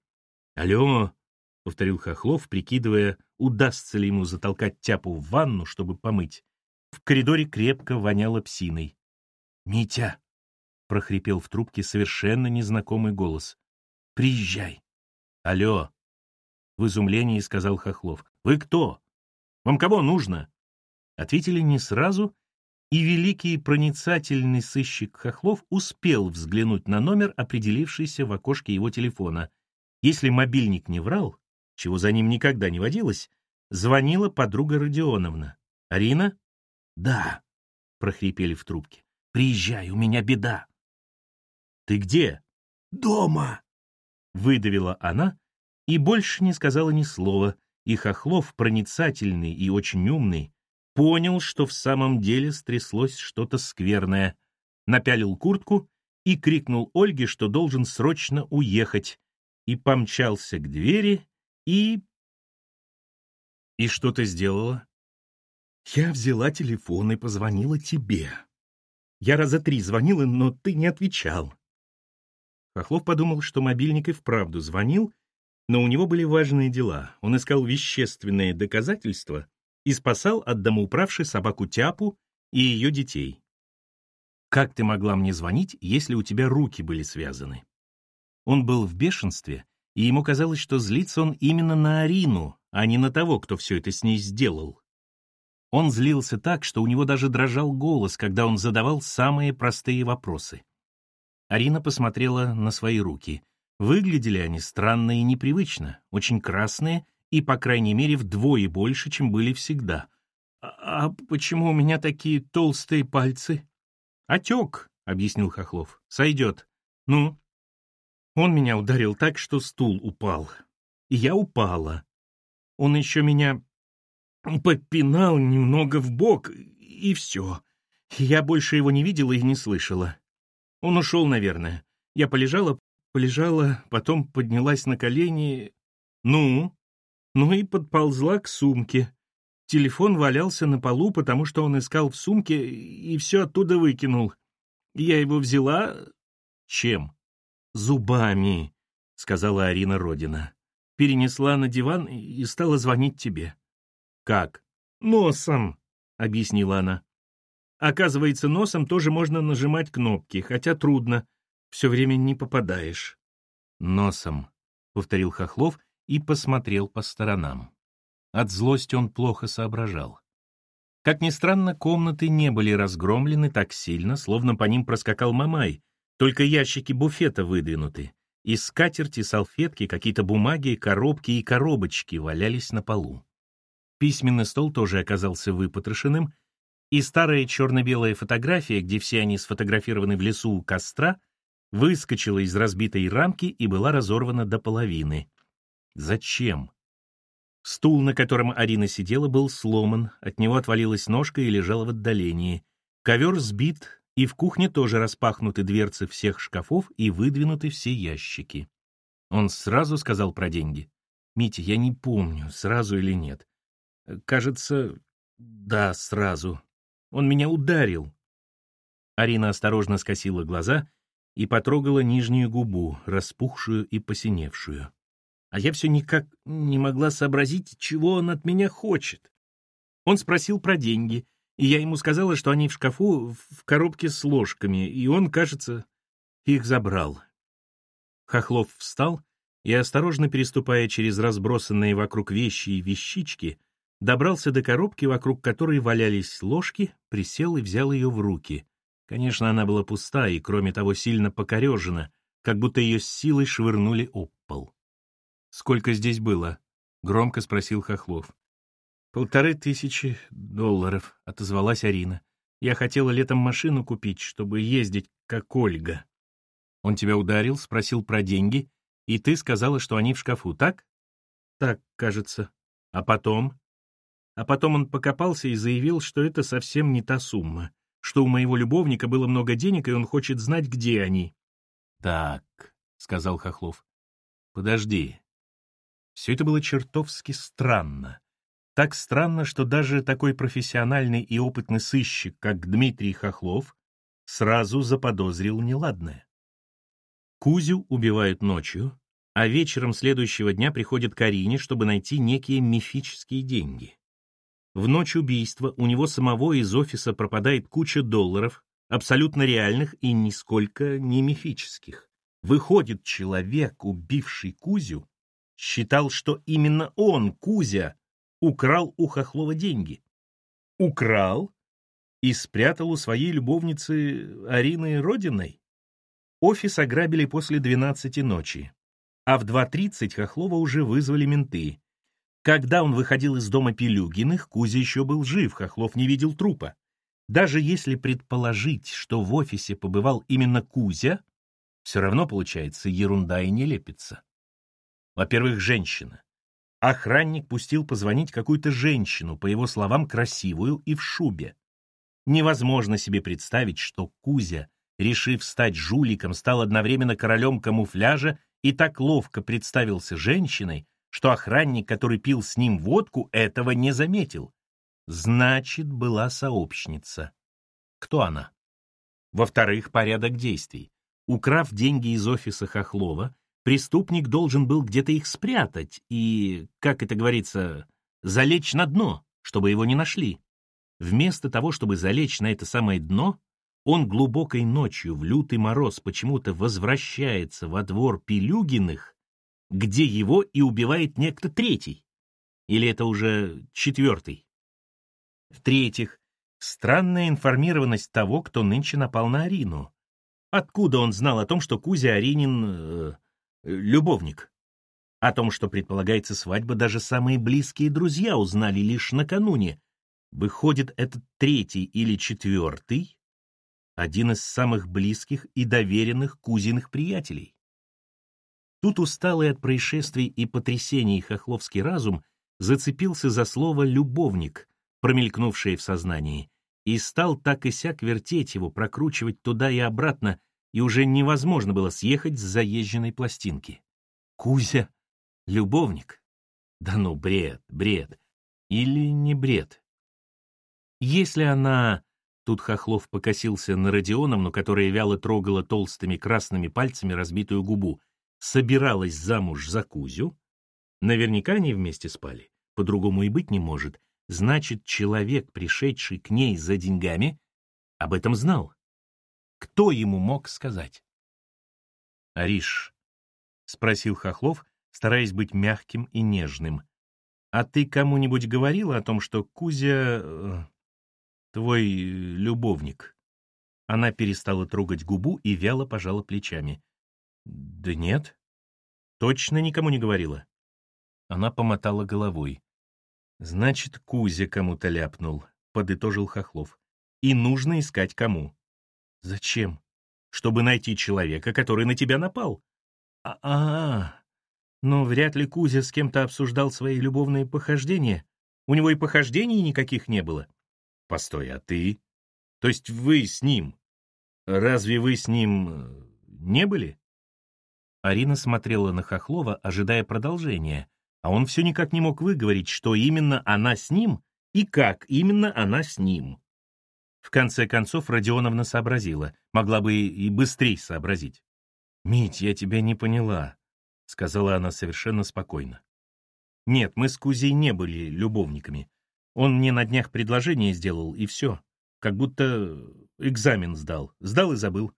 «Алло», — повторил Хохлов, прикидывая, удастся ли ему затолкать тяпу в ванну, чтобы помыть. В коридоре крепко воняло псиной. «Митя!» — прохрипел в трубке совершенно незнакомый голос. «Приезжай!» «Алло!» — в изумлении сказал Хохлов. «Вы кто? Вам кого нужно?» Ответили не сразу, и великий проницательный сыщик Хохлов успел взглянуть на номер, определившийся в окошке его телефона. Если мобильник не врал, чего за ним никогда не водилось, звонила подруга Родионовна. «Арина?» «Да», — прохрипели в трубке. «Приезжай, у меня беда». «Ты где?» «Дома», — выдавила она и больше не сказала ни слова, и Хохлов, проницательный и очень умный, понял, что в самом деле стряслось что-то скверное, напялил куртку и крикнул Ольге, что должен срочно уехать, и помчался к двери, и... И что ты сделала? Я взяла телефон и позвонила тебе. Я раза три звонила, но ты не отвечал. Хохлов подумал, что мобильник и вправду звонил, но у него были важные дела. Он искал вещественные доказательства и спасал от домоуправшей собаку Тяпу и ее детей. «Как ты могла мне звонить, если у тебя руки были связаны?» Он был в бешенстве и ему казалось, что злится он именно на Арину, а не на того, кто все это с ней сделал. Он злился так, что у него даже дрожал голос, когда он задавал самые простые вопросы. Арина посмотрела на свои руки. Выглядели они странно и непривычно, очень красные и, по крайней мере, вдвое больше, чем были всегда. «А, -а почему у меня такие толстые пальцы?» «Отек», — объяснил Хохлов. «Сойдет. Ну, он меня ударил так, что стул упал. И я упала. Он еще меня попинал немного в бок, и все. Я больше его не видела и не слышала. Он ушел, наверное. Я полежала, полежала, потом поднялась на колени. Ну? Ну и подползла к сумке. Телефон валялся на полу, потому что он искал в сумке и все оттуда выкинул. Я его взяла... Чем? «Зубами», — сказала Арина Родина. «Перенесла на диван и стала звонить тебе». «Как?» «Носом», — объяснила она. «Оказывается, носом тоже можно нажимать кнопки, хотя трудно. Все время не попадаешь». «Носом», — повторил Хохлов и посмотрел по сторонам. От злости он плохо соображал. Как ни странно, комнаты не были разгромлены так сильно, словно по ним проскакал Мамай, только ящики буфета выдвинуты, и скатерти, салфетки, какие-то бумаги, коробки и коробочки валялись на полу. Письменный стол тоже оказался выпотрошенным, и старая черно-белая фотография, где все они сфотографированы в лесу у костра, выскочила из разбитой рамки и была разорвана до половины. Зачем? Стул, на котором Арина сидела, был сломан, от него отвалилась ножка и лежала в отдалении. Ковер сбит И в кухне тоже распахнуты дверцы всех шкафов и выдвинуты все ящики. Он сразу сказал про деньги. «Митя, я не помню, сразу или нет. Кажется, да, сразу. Он меня ударил». Арина осторожно скосила глаза и потрогала нижнюю губу, распухшую и посиневшую. А я все никак не могла сообразить, чего он от меня хочет. Он спросил про деньги, и я ему сказала, что они в шкафу в коробке с ложками, и он, кажется, их забрал. Хохлов встал и, осторожно переступая через разбросанные вокруг вещи и вещички, добрался до коробки, вокруг которой валялись ложки, присел и взял ее в руки. Конечно, она была пуста и, кроме того, сильно покорежена, как будто ее с силой швырнули об пол. «Сколько здесь было?» — громко спросил Хохлов. «Полторы тысячи долларов», — отозвалась Арина. «Я хотела летом машину купить, чтобы ездить, как Ольга». «Он тебя ударил, спросил про деньги, и ты сказала, что они в шкафу, так?» «Так, кажется. А потом?» А потом он покопался и заявил, что это совсем не та сумма, что у моего любовника было много денег, и он хочет знать, где они. «Так», — сказал Хохлов, — «подожди». Все это было чертовски странно. Так странно, что даже такой профессиональный и опытный сыщик, как Дмитрий Хохлов, сразу заподозрил неладное. Кузю убивают ночью, а вечером следующего дня приходит Карине, чтобы найти некие мифические деньги. В ночь убийства у него самого из офиса пропадает куча долларов, абсолютно реальных и нисколько не мифических. Выходит, человек, убивший Кузю, считал, что именно он, Кузя, украл у Хохлова деньги. Украл и спрятал у своей любовницы Арины Родиной. Офис ограбили после 12 ночи, а в 2.30 Хохлова уже вызвали менты. Когда он выходил из дома Пилюгиных, Кузя еще был жив, Хохлов не видел трупа. Даже если предположить, что в офисе побывал именно Кузя, все равно получается ерунда и не лепится. Во-первых, женщина. Охранник пустил позвонить какую-то женщину, по его словам, красивую и в шубе. Невозможно себе представить, что Кузя, решив стать жуликом, стал одновременно королем камуфляжа и так ловко представился женщиной, что охранник, который пил с ним водку, этого не заметил. Значит, была сообщница. Кто она? Во-вторых, порядок действий. Украв деньги из офиса Хохлова, преступник должен был где-то их спрятать и, как это говорится, залечь на дно, чтобы его не нашли. Вместо того, чтобы залечь на это самое дно, он глубокой ночью в лютый мороз почему-то возвращается во двор Пилюгиных, где его и убивает некто третий. Или это уже четвертый? В-третьих, странная информированность того, кто нынче напал на Арину. Откуда он знал о том, что Кузя Аринин э, любовник. О том, что предполагается свадьба, даже самые близкие друзья узнали лишь накануне. Выходит, этот третий или четвертый — один из самых близких и доверенных кузиных приятелей. Тут усталый от происшествий и потрясений хохловский разум зацепился за слово «любовник», промелькнувшее в сознании, и стал так и сяк вертеть его, прокручивать туда и обратно, и уже невозможно было съехать с заезженной пластинки. Кузя — любовник? Да ну, бред, бред. Или не бред? Если она... Тут Хохлов покосился на Родионовну, которая вяло трогала толстыми красными пальцами разбитую губу, собиралась замуж за Кузю, наверняка они вместе спали, по-другому и быть не может, значит, человек, пришедший к ней за деньгами, об этом знал. Кто ему мог сказать? «Ариш», — спросил Хохлов, стараясь быть мягким и нежным, «а ты кому-нибудь говорила о том, что Кузя... Э, твой любовник?» Она перестала трогать губу и вяло пожала плечами. «Да нет. Точно никому не говорила?» Она помотала головой. «Значит, Кузя кому-то ляпнул», — подытожил Хохлов. «И нужно искать кому». Зачем? Чтобы найти человека, который на тебя напал. А, -а, -а. но вряд ли Кузя с кем-то обсуждал свои любовные похождения. У него и похождений никаких не было. Постой, а ты? То есть вы с ним Разве вы с ним э, не были? Арина смотрела на Хохлова, ожидая продолжения, а он все никак не мог выговорить, что именно она с ним и как именно она с ним. В конце концов Родионовна сообразила, могла бы и быстрее сообразить. «Мить, я тебя не поняла», — сказала она совершенно спокойно. «Нет, мы с Кузей не были любовниками. Он мне на днях предложение сделал, и все. Как будто экзамен сдал. Сдал и забыл.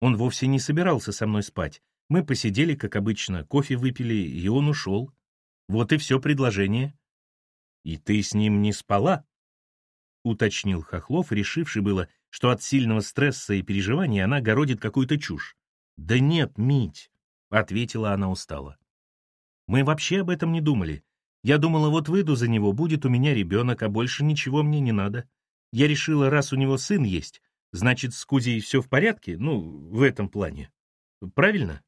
Он вовсе не собирался со мной спать. Мы посидели, как обычно, кофе выпили, и он ушел. Вот и все предложение. И ты с ним не спала? Уточнил Хохлов, решивший было, что от сильного стресса и переживаний она городит какую-то чушь. Да нет, Мить, ответила она устало. Мы вообще об этом не думали. Я думала, вот выйду за него, будет у меня ребенок, а больше ничего мне не надо. Я решила, раз у него сын есть, значит, с Кузей все в порядке, ну, в этом плане. Правильно?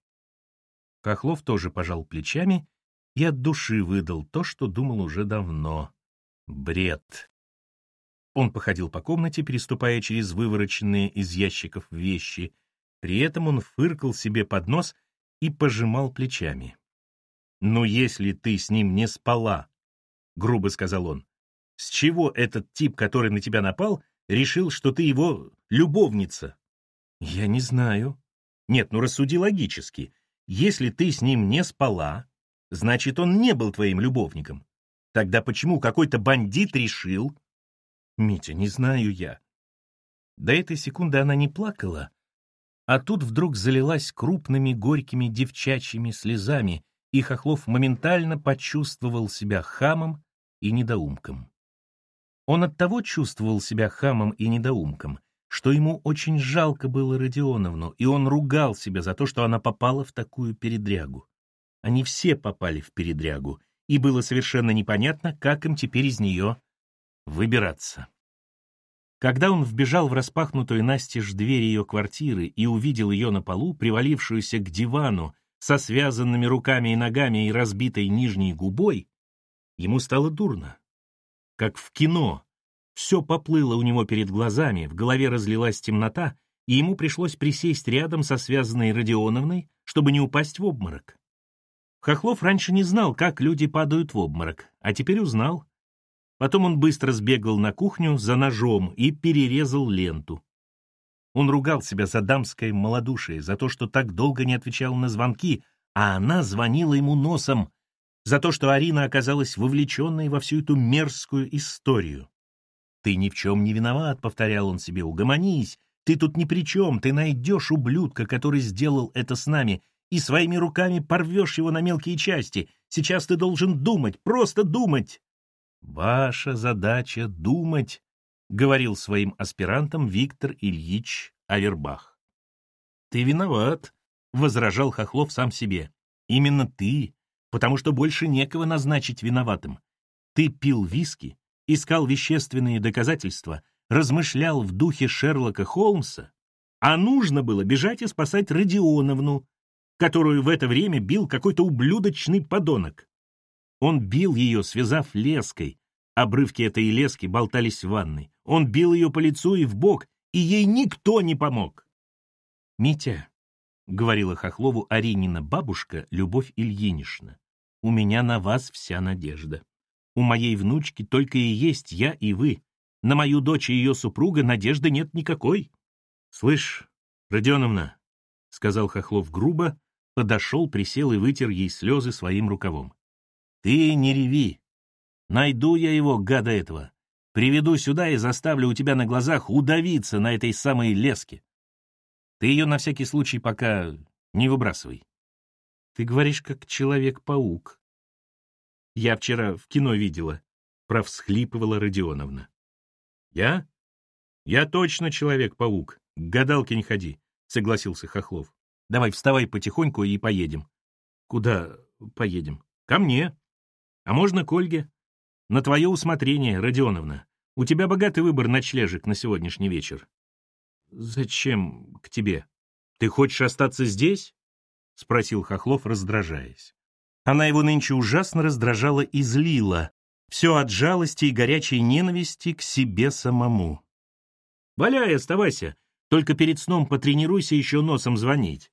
Хохлов тоже пожал плечами и от души выдал то, что думал уже давно. Бред. Он походил по комнате, переступая через вывороченные из ящиков вещи. При этом он фыркал себе под нос и пожимал плечами. «Ну, если ты с ним не спала», — грубо сказал он, с чего этот тип, который на тебя напал, решил, что ты его любовница? Я не знаю. Нет, ну рассуди логически. Если ты с ним не спала, значит, он не был твоим любовником. Тогда почему какой-то бандит решил... Митя, не знаю я. До этой секунды она не плакала, а тут вдруг залилась крупными горькими девчачьими слезами, и Хохлов моментально почувствовал себя хамом и недоумком. Он оттого чувствовал себя хамом и недоумком, что ему очень жалко было Родионовну, и он ругал себя за то, что она попала в такую передрягу. Они все попали в передрягу, и было совершенно непонятно, как им теперь из нее выбираться. Когда он вбежал в распахнутую настежь дверь ее квартиры и увидел ее на полу, привалившуюся к дивану, со связанными руками и ногами и разбитой нижней губой, ему стало дурно как в кино. Все поплыло у него перед глазами, в голове разлилась темнота, и ему пришлось присесть рядом со связанной Родионовной, чтобы не упасть в обморок. Хохлов раньше не знал, как люди падают в обморок, а теперь узнал. Потом он быстро сбегал на кухню за ножом и перерезал ленту. Он ругал себя за дамское малодушие, за то, что так долго не отвечал на звонки, а она звонила ему носом, за то, что Арина оказалась вовлеченной во всю эту мерзкую историю. «Ты ни в чем не виноват», — повторял он себе, — «угомонись, ты тут ни при чем, ты найдешь ублюдка, который сделал это с нами, и своими руками порвешь его на мелкие части. Сейчас ты должен думать, просто думать». «Ваша задача — думать», — говорил своим аспирантам Виктор Ильич Авербах. «Ты виноват», — возражал Хохлов сам себе. «Именно ты потому что больше некого назначить виноватым. Ты пил виски, искал вещественные доказательства, размышлял в духе Шерлока Холмса, а нужно было бежать и спасать Родионовну, которую в это время бил какой-то ублюдочный подонок. Он бил ее, связав леской. Обрывки этой лески болтались в ванной. Он бил ее по лицу и в бок, и ей никто не помог. «Митя», — говорила Хохлову Аринина бабушка Любовь Ильинична, у меня на вас вся надежда. У моей внучки только и есть я и вы. На мою дочь и ее супруга надежды нет никакой. Слышь, Родионовна, — сказал Хохлов грубо, подошел, присел и вытер ей слезы своим рукавом. Ты не реви. Найду я его, гада этого. Приведу сюда и заставлю у тебя на глазах удавиться на этой самой леске. Ты ее на всякий случай пока не выбрасывай. Ты говоришь, как Человек-паук. Я вчера в кино видела, провсхлипывала Родионовна. Я? Я точно Человек-паук. К гадалке не ходи, согласился Хохлов. Давай вставай потихоньку и поедем. Куда поедем? Ко мне. А можно к Ольге? На твое усмотрение, Родионовна. У тебя богатый выбор ночлежек на сегодняшний вечер. Зачем к тебе? Ты хочешь остаться здесь? — спросил Хохлов, раздражаясь. Она его нынче ужасно раздражала и злила. Все от жалости и горячей ненависти к себе самому. «Валяй, оставайся. Только перед сном потренируйся еще носом звонить.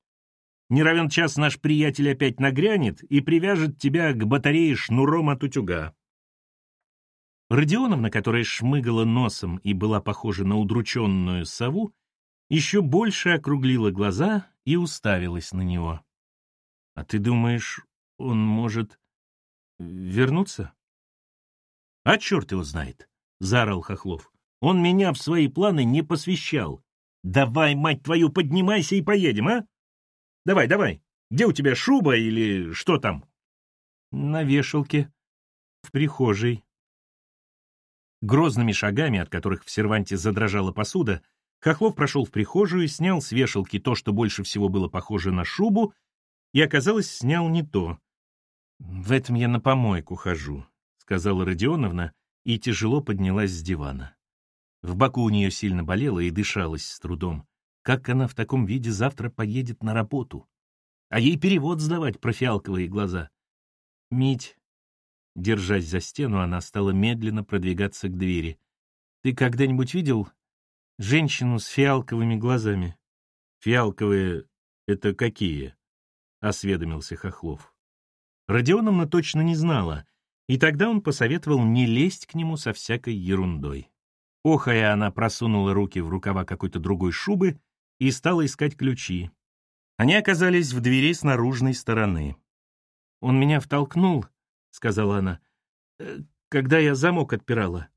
Не равен час наш приятель опять нагрянет и привяжет тебя к батарее шнуром от утюга. Родионовна, которая шмыгала носом и была похожа на удрученную сову, еще больше округлила глаза и уставилась на него. — А ты думаешь, он может вернуться? — А черт его знает, — заорал Хохлов. — Он меня в свои планы не посвящал. Давай, мать твою, поднимайся и поедем, а? Давай, давай. Где у тебя шуба или что там? На вешалке. В прихожей. Грозными шагами, от которых в серванте задрожала посуда, Хохлов прошел в прихожую, снял с вешалки то, что больше всего было похоже на шубу, и, оказалось, снял не то. «В этом я на помойку хожу», — сказала Родионовна и тяжело поднялась с дивана. В боку у нее сильно болело и дышалось с трудом. Как она в таком виде завтра поедет на работу? А ей перевод сдавать про фиалковые глаза. Мить, держась за стену, она стала медленно продвигаться к двери. Ты когда-нибудь видел женщину с фиалковыми глазами? Фиалковые — это какие? — осведомился Хохлов. Родионовна точно не знала, и тогда он посоветовал не лезть к нему со всякой ерундой. Охая, она просунула руки в рукава какой-то другой шубы и стала искать ключи. Они оказались в двери с наружной стороны. «Он меня втолкнул», — сказала она, «э, — «когда я замок отпирала.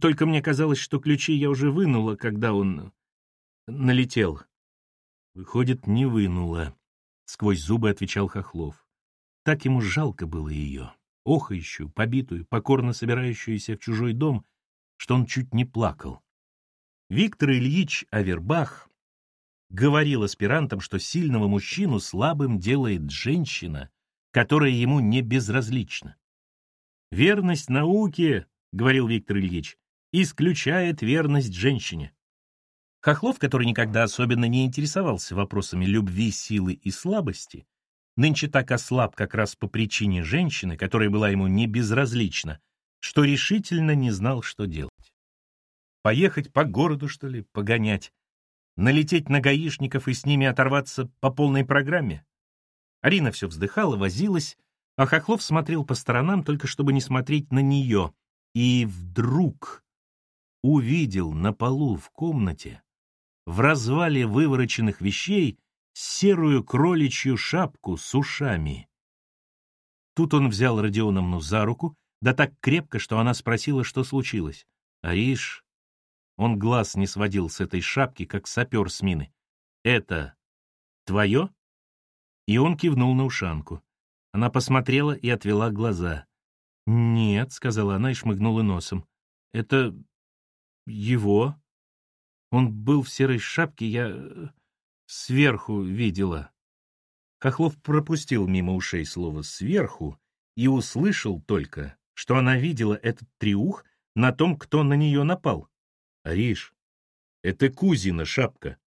Только мне казалось, что ключи я уже вынула, когда он налетел». «Выходит, не вынула», — сквозь зубы отвечал Хохлов. Так ему жалко было ее, охающую, побитую, покорно собирающуюся в чужой дом, что он чуть не плакал. Виктор Ильич Авербах говорил аспирантам, что сильного мужчину слабым делает женщина, которая ему не безразлична. «Верность науке, — говорил Виктор Ильич, — исключает верность женщине». Хохлов, который никогда особенно не интересовался вопросами любви, силы и слабости, нынче так ослаб как раз по причине женщины, которая была ему не безразлична, что решительно не знал, что делать. Поехать по городу, что ли, погонять? Налететь на гаишников и с ними оторваться по полной программе? Арина все вздыхала, возилась, а Хохлов смотрел по сторонам, только чтобы не смотреть на нее. И вдруг увидел на полу в комнате, в развале вывороченных вещей, серую кроличью шапку с ушами. Тут он взял Родионовну за руку, да так крепко, что она спросила, что случилось. «Ариш...» Он глаз не сводил с этой шапки, как сапер с мины. «Это твое?» И он кивнул на ушанку. Она посмотрела и отвела глаза. «Нет», — сказала она и шмыгнула носом. «Это его. Он был в серой шапке, я э, сверху видела». Хохлов пропустил мимо ушей слово «сверху» и услышал только, что она видела этот триух на том, кто на нее напал. «Ариш, это Кузина шапка».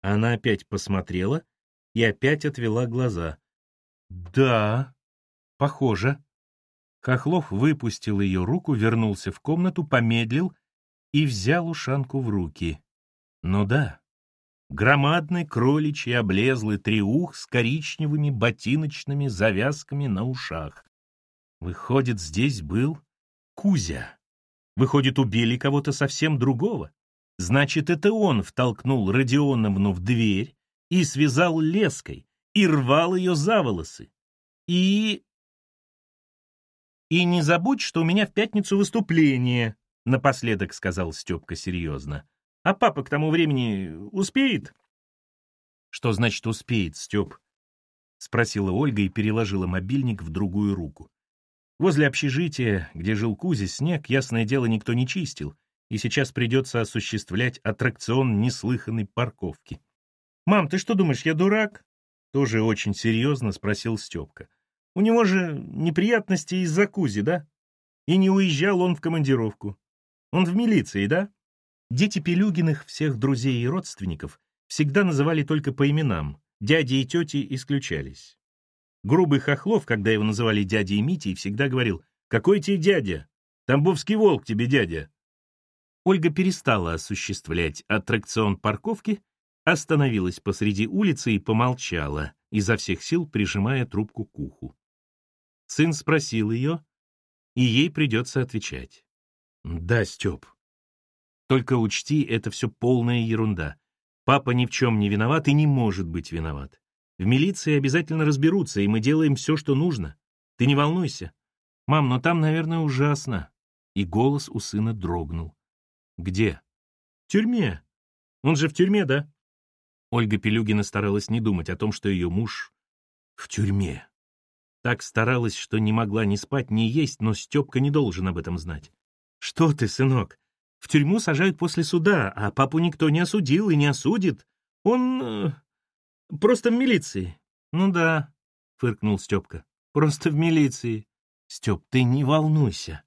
Она опять посмотрела и опять отвела глаза. «Да, похоже». Хохлов выпустил ее руку, вернулся в комнату, помедлил и взял ушанку в руки. Ну да, громадный кроличий облезлый триух с коричневыми ботиночными завязками на ушах. Выходит, здесь был Кузя. Выходит, убили кого-то совсем другого. Значит, это он втолкнул Родионовну в дверь и связал леской, и рвал ее за волосы. И... «И не забудь, что у меня в пятницу выступление», — напоследок сказал Степка серьезно. «А папа к тому времени успеет?» «Что значит успеет, Степ?» — спросила Ольга и переложила мобильник в другую руку. Возле общежития, где жил Кузя, снег, ясное дело, никто не чистил, и сейчас придется осуществлять аттракцион неслыханной парковки. «Мам, ты что думаешь, я дурак?» Тоже очень серьезно спросил Степка. «У него же неприятности из-за Кузи, да? И не уезжал он в командировку. Он в милиции, да?» Дети Пелюгиных, всех друзей и родственников, всегда называли только по именам, дяди и тети исключались. Грубый Хохлов, когда его называли дядей Митей, всегда говорил, «Какой тебе дядя? Тамбовский волк тебе дядя!» Ольга перестала осуществлять аттракцион парковки, остановилась посреди улицы и помолчала, изо всех сил прижимая трубку к уху. Сын спросил ее, и ей придется отвечать. «Да, Степ. Только учти, это все полная ерунда. Папа ни в чем не виноват и не может быть виноват. В милиции обязательно разберутся, и мы делаем все, что нужно. Ты не волнуйся. Мам, но там, наверное, ужасно. И голос у сына дрогнул. Где? В тюрьме. Он же в тюрьме, да? Ольга Пелюгина старалась не думать о том, что ее муж в тюрьме. Так старалась, что не могла ни спать, ни есть, но Степка не должен об этом знать. «Что ты, сынок? В тюрьму сажают после суда, а папу никто не осудил и не осудит. Он... Э, просто в милиции». «Ну да», — фыркнул Степка. «Просто в милиции». «Степ, ты не волнуйся».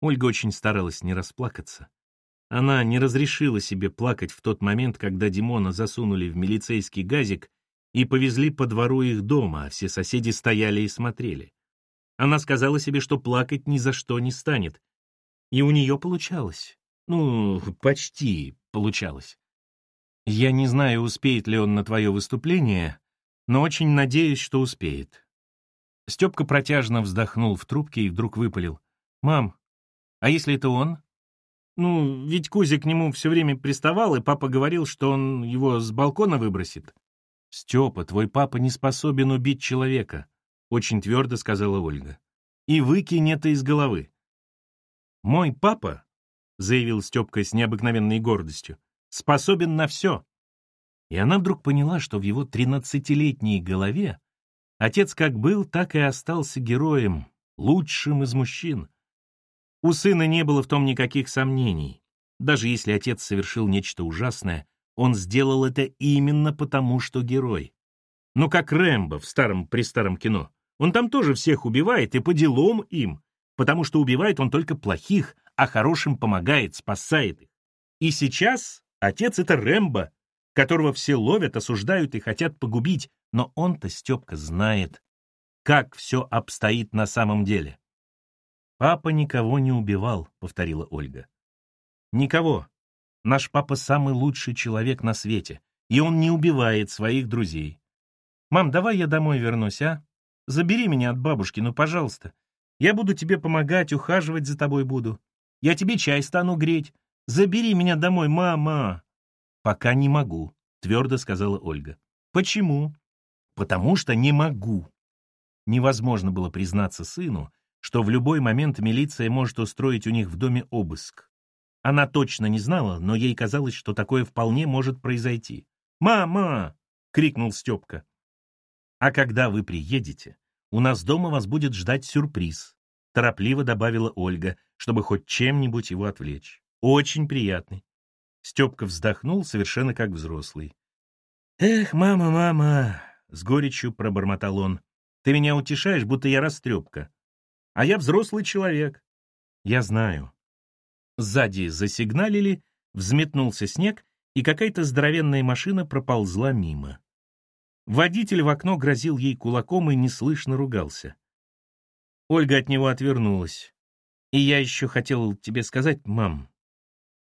Ольга очень старалась не расплакаться. Она не разрешила себе плакать в тот момент, когда Димона засунули в милицейский газик и повезли по двору их дома, а все соседи стояли и смотрели. Она сказала себе, что плакать ни за что не станет. И у нее получалось. Ну, почти получалось. Я не знаю, успеет ли он на твое выступление, но очень надеюсь, что успеет. Степка протяжно вздохнул в трубке и вдруг выпалил. «Мам, а если это он?» Ну, ведь Кузя к нему все время приставал, и папа говорил, что он его с балкона выбросит. «Степа, твой папа не способен убить человека», — очень твердо сказала Ольга. «И выкинь это из головы». «Мой папа», — заявил Степка с необыкновенной гордостью, — «способен на все». И она вдруг поняла, что в его тринадцатилетней голове отец как был, так и остался героем, лучшим из мужчин. У сына не было в том никаких сомнений. Даже если отец совершил нечто ужасное, он сделал это именно потому, что герой. Ну, как Рэмбо в старом-престаром кино. Он там тоже всех убивает, и по делам им, потому что убивает он только плохих, а хорошим помогает, спасает их. И сейчас отец — это Рэмбо, которого все ловят, осуждают и хотят погубить, но он-то, Степка, знает, как все обстоит на самом деле. «Папа никого не убивал», — повторила Ольга. «Никого. Наш папа самый лучший человек на свете, и он не убивает своих друзей. Мам, давай я домой вернусь, а? Забери меня от бабушки, ну, пожалуйста. Я буду тебе помогать, ухаживать за тобой буду. Я тебе чай стану греть. Забери меня домой, мама!» «Пока не могу», — твердо сказала Ольга. «Почему?» «Потому что не могу». Невозможно было признаться сыну, что в любой момент милиция может устроить у них в доме обыск. Она точно не знала, но ей казалось, что такое вполне может произойти. «Мама!» — крикнул Степка. «А когда вы приедете, у нас дома вас будет ждать сюрприз», — торопливо добавила Ольга, чтобы хоть чем-нибудь его отвлечь. «Очень приятный». Степка вздохнул, совершенно как взрослый. «Эх, мама, мама!» — с горечью пробормотал он. «Ты меня утешаешь, будто я растрепка. А я взрослый человек. Я знаю. Сзади засигналили, взметнулся снег, и какая-то здоровенная машина проползла мимо. Водитель в окно грозил ей кулаком и неслышно ругался. Ольга от него отвернулась. «И я еще хотел тебе сказать, мам».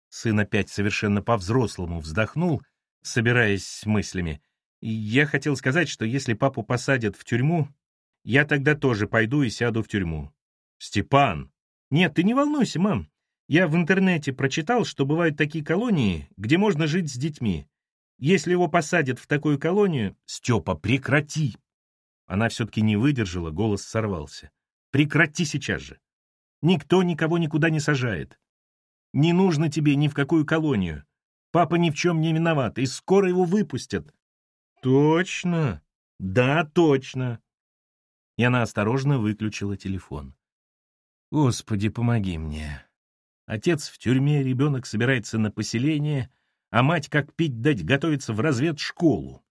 Сын опять совершенно по-взрослому вздохнул, собираясь с мыслями. «Я хотел сказать, что если папу посадят в тюрьму, я тогда тоже пойду и сяду в тюрьму. Степан! Нет, ты не волнуйся, мам. Я в интернете прочитал, что бывают такие колонии, где можно жить с детьми. Если его посадят в такую колонию... Степа, прекрати! Она все-таки не выдержала, голос сорвался. Прекрати сейчас же. Никто никого никуда не сажает. Не нужно тебе ни в какую колонию. Папа ни в чем не виноват, и скоро его выпустят. Точно? Да, точно. И она осторожно выключила телефон. Господи, помоги мне. Отец в тюрьме, ребенок собирается на поселение, а мать, как пить дать, готовится в разведшколу.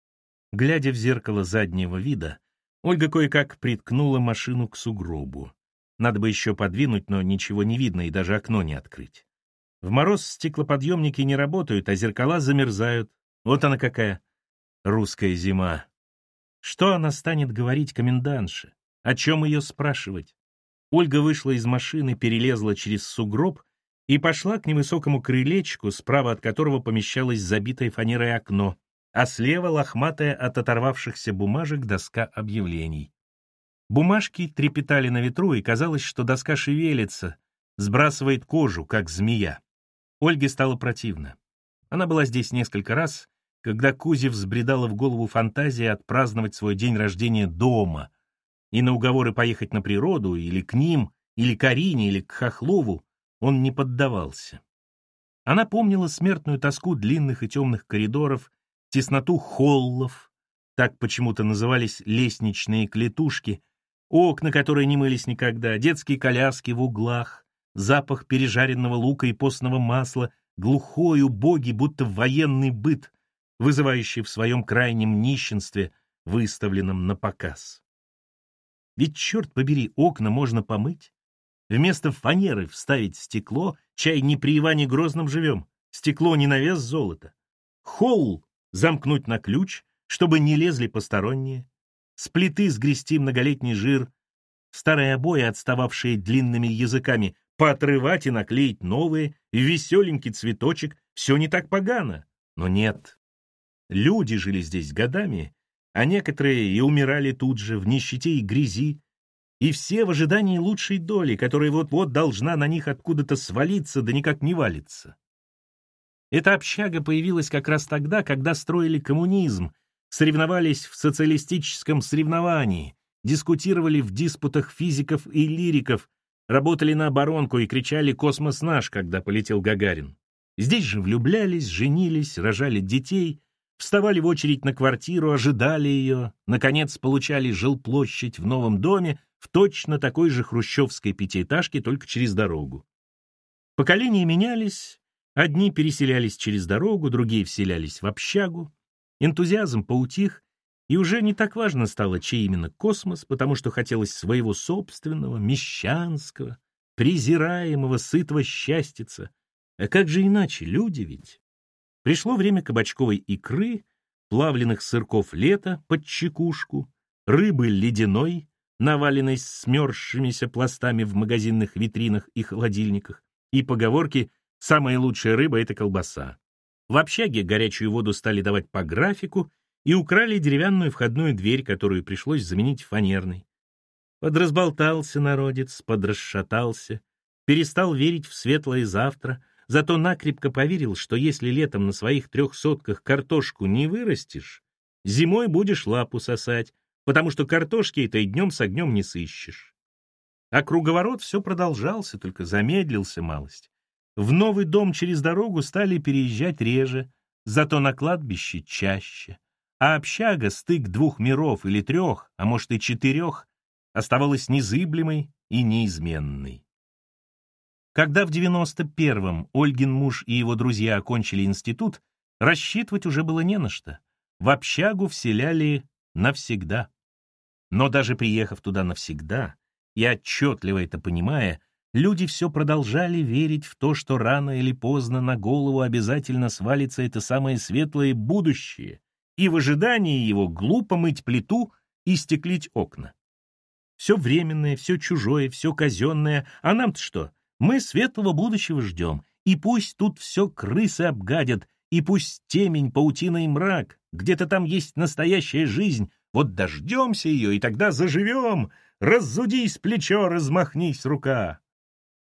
Глядя в зеркало заднего вида, Ольга кое-как приткнула машину к сугробу. Надо бы еще подвинуть, но ничего не видно и даже окно не открыть. В мороз стеклоподъемники не работают, а зеркала замерзают. Вот она какая русская зима. Что она станет говорить комендантше? О чем ее спрашивать? Ольга вышла из машины, перелезла через сугроб и пошла к невысокому крылечку, справа от которого помещалось забитое фанерой окно, а слева лохматая от оторвавшихся бумажек доска объявлений. Бумажки трепетали на ветру, и казалось, что доска шевелится, сбрасывает кожу, как змея. Ольге стало противно. Она была здесь несколько раз, когда Кузе взбредала в голову фантазия отпраздновать свой день рождения дома, и на уговоры поехать на природу, или к ним, или к Арине, или к Хохлову, он не поддавался. Она помнила смертную тоску длинных и темных коридоров, тесноту холлов, так почему-то назывались лестничные клетушки, окна, которые не мылись никогда, детские коляски в углах, запах пережаренного лука и постного масла, глухой, убогий, будто военный быт, вызывающий в своем крайнем нищенстве, выставленном на показ. Ведь, черт побери, окна можно помыть. Вместо фанеры вставить стекло, чай не при Иване Грозном живем, стекло не на вес золота. Холл замкнуть на ключ, чтобы не лезли посторонние. С плиты сгрести многолетний жир, старые обои, отстававшие длинными языками, поотрывать и наклеить новые, веселенький цветочек, все не так погано. Но нет. Люди жили здесь годами, а некоторые и умирали тут же, в нищете и грязи, и все в ожидании лучшей доли, которая вот-вот должна на них откуда-то свалиться, да никак не валится. Эта общага появилась как раз тогда, когда строили коммунизм, соревновались в социалистическом соревновании, дискутировали в диспутах физиков и лириков, работали на оборонку и кричали «Космос наш», когда полетел Гагарин. Здесь же влюблялись, женились, рожали детей, вставали в очередь на квартиру, ожидали ее, наконец получали жилплощадь в новом доме в точно такой же хрущевской пятиэтажке, только через дорогу. Поколения менялись, одни переселялись через дорогу, другие вселялись в общагу. Энтузиазм поутих, и уже не так важно стало, чей именно космос, потому что хотелось своего собственного, мещанского, презираемого, сытого счастьица. А как же иначе, люди ведь? Пришло время кабачковой икры, плавленных сырков лета под чекушку, рыбы ледяной, наваленной смерзшимися пластами в магазинных витринах и холодильниках, и поговорки «самая лучшая рыба — это колбаса». В общаге горячую воду стали давать по графику, и украли деревянную входную дверь, которую пришлось заменить фанерной. Подразболтался народец, подрасшатался, перестал верить в светлое завтра, зато накрепко поверил, что если летом на своих трех сотках картошку не вырастешь, зимой будешь лапу сосать, потому что картошки этой днем с огнем не сыщешь. А круговорот все продолжался, только замедлился малость. В новый дом через дорогу стали переезжать реже, зато на кладбище чаще а общага, стык двух миров или трех, а может и четырех, оставалась незыблемой и неизменной. Когда в 91-м Ольгин муж и его друзья окончили институт, рассчитывать уже было не на что. В общагу вселяли навсегда. Но даже приехав туда навсегда, и отчетливо это понимая, люди все продолжали верить в то, что рано или поздно на голову обязательно свалится это самое светлое будущее, и в ожидании его глупо мыть плиту и стеклить окна. Все временное, все чужое, все казенное, а нам-то что? Мы светлого будущего ждем, и пусть тут все крысы обгадят, и пусть темень, паутина и мрак, где-то там есть настоящая жизнь, вот дождемся ее, и тогда заживем, раззудись плечо, размахнись рука.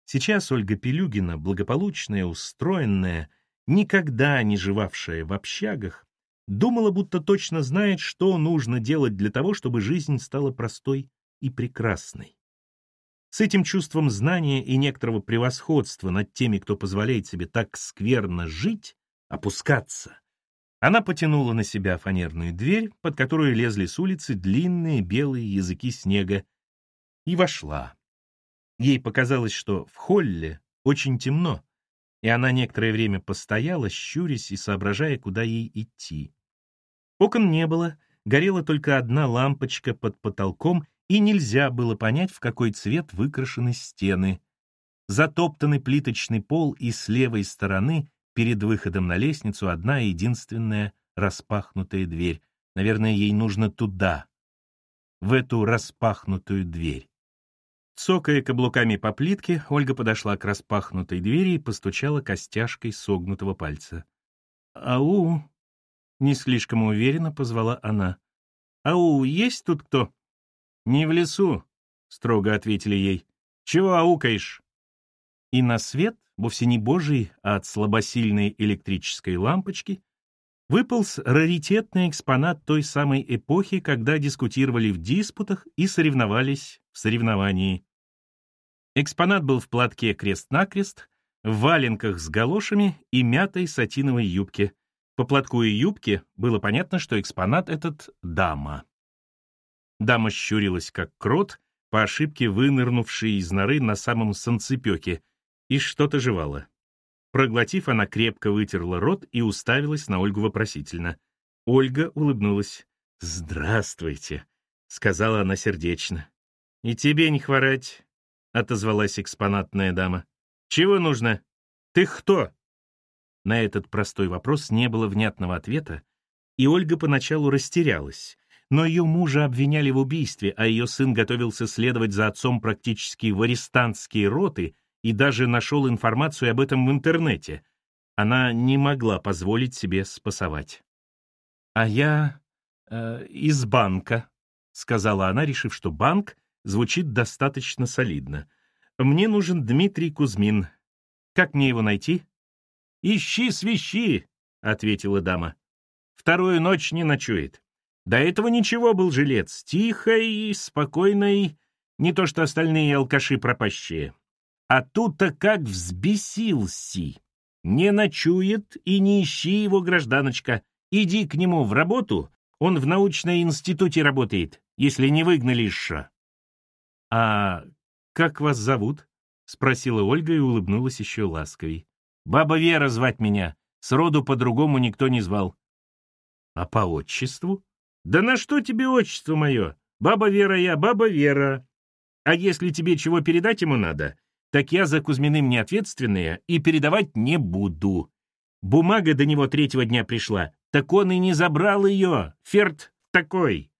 Сейчас Ольга Пелюгина, благополучная, устроенная, никогда не живавшая в общагах, Думала, будто точно знает, что нужно делать для того, чтобы жизнь стала простой и прекрасной. С этим чувством знания и некоторого превосходства над теми, кто позволяет себе так скверно жить, опускаться, она потянула на себя фанерную дверь, под которую лезли с улицы длинные белые языки снега, и вошла. Ей показалось, что в холле очень темно, и она некоторое время постояла, щурясь и соображая, куда ей идти. Окон не было, горела только одна лампочка под потолком, и нельзя было понять, в какой цвет выкрашены стены. Затоптанный плиточный пол, и с левой стороны, перед выходом на лестницу, одна единственная распахнутая дверь. Наверное, ей нужно туда, в эту распахнутую дверь. Цокая каблуками по плитке, Ольга подошла к распахнутой двери и постучала костяшкой согнутого пальца. «Ау!» — не слишком уверенно позвала она. «Ау, есть тут кто?» «Не в лесу», — строго ответили ей. «Чего аукаешь?» И на свет, вовсе не божий, а от слабосильной электрической лампочки, выполз раритетный экспонат той самой эпохи, когда дискутировали в диспутах и соревновались в соревновании. Экспонат был в платке крест-накрест, в валенках с галошами и мятой сатиновой юбке. По платку и юбке было понятно, что экспонат этот — дама. Дама щурилась, как крот, по ошибке вынырнувший из норы на самом санцепёке, и что-то жевала. Проглотив, она крепко вытерла рот и уставилась на Ольгу вопросительно. Ольга улыбнулась. «Здравствуйте», — сказала она сердечно. «И тебе не хворать», — отозвалась экспонатная дама. «Чего нужно? Ты кто?» На этот простой вопрос не было внятного ответа, и Ольга поначалу растерялась. Но ее мужа обвиняли в убийстве, а ее сын готовился следовать за отцом практически в арестантские роты и даже нашел информацию об этом в интернете. Она не могла позволить себе спасовать. «А я э, из банка», — сказала она, решив, что банк звучит достаточно солидно. «Мне нужен Дмитрий Кузьмин. Как мне его найти?» «Ищи свищи», — ответила дама. «Вторую ночь не ночует. До этого ничего был жилец, тихой, спокойной, не то что остальные алкаши пропащие. А тут-то как взбесился. Не ночует и не ищи его, гражданочка. Иди к нему в работу, он в научном институте работает, если не выгнали еще. «А как вас зовут?» — спросила Ольга и улыбнулась еще ласковей. «Баба Вера звать меня. Сроду по-другому никто не звал». «А по отчеству?» «Да на что тебе отчество мое? Баба Вера я, баба Вера. А если тебе чего передать ему надо, так я за Кузьминым не ответственная и передавать не буду. Бумага до него третьего дня пришла, так он и не забрал ее. Ферт такой.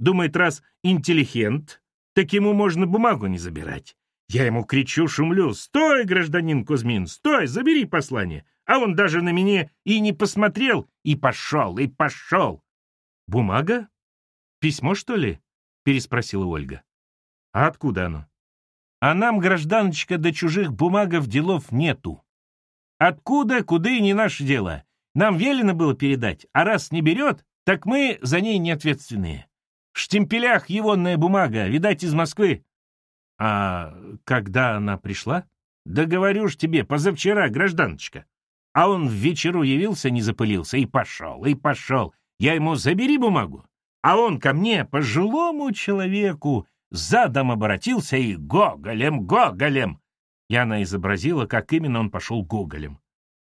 Думает, раз интеллигент, так ему можно бумагу не забирать. Я ему кричу, шумлю. «Стой, гражданин Кузьмин, стой, забери послание!» А он даже на меня и не посмотрел, и пошел, и пошел. «Бумага? Письмо, что ли?» — переспросила Ольга. «А откуда оно?» «А нам, гражданочка, до чужих бумагов делов нету. Откуда, куда и не наше дело. Нам велено было передать, а раз не берет, так мы за ней не ответственные. В штемпелях егонная бумага, видать, из Москвы». «А когда она пришла?» «Да говорю ж тебе, позавчера, гражданочка. А он в вечеру явился, не запылился, и пошел, и пошел. Я ему «забери бумагу», а он ко мне, пожилому человеку, задом обратился и гоголем, гоголем. И она изобразила, как именно он пошел гоголем.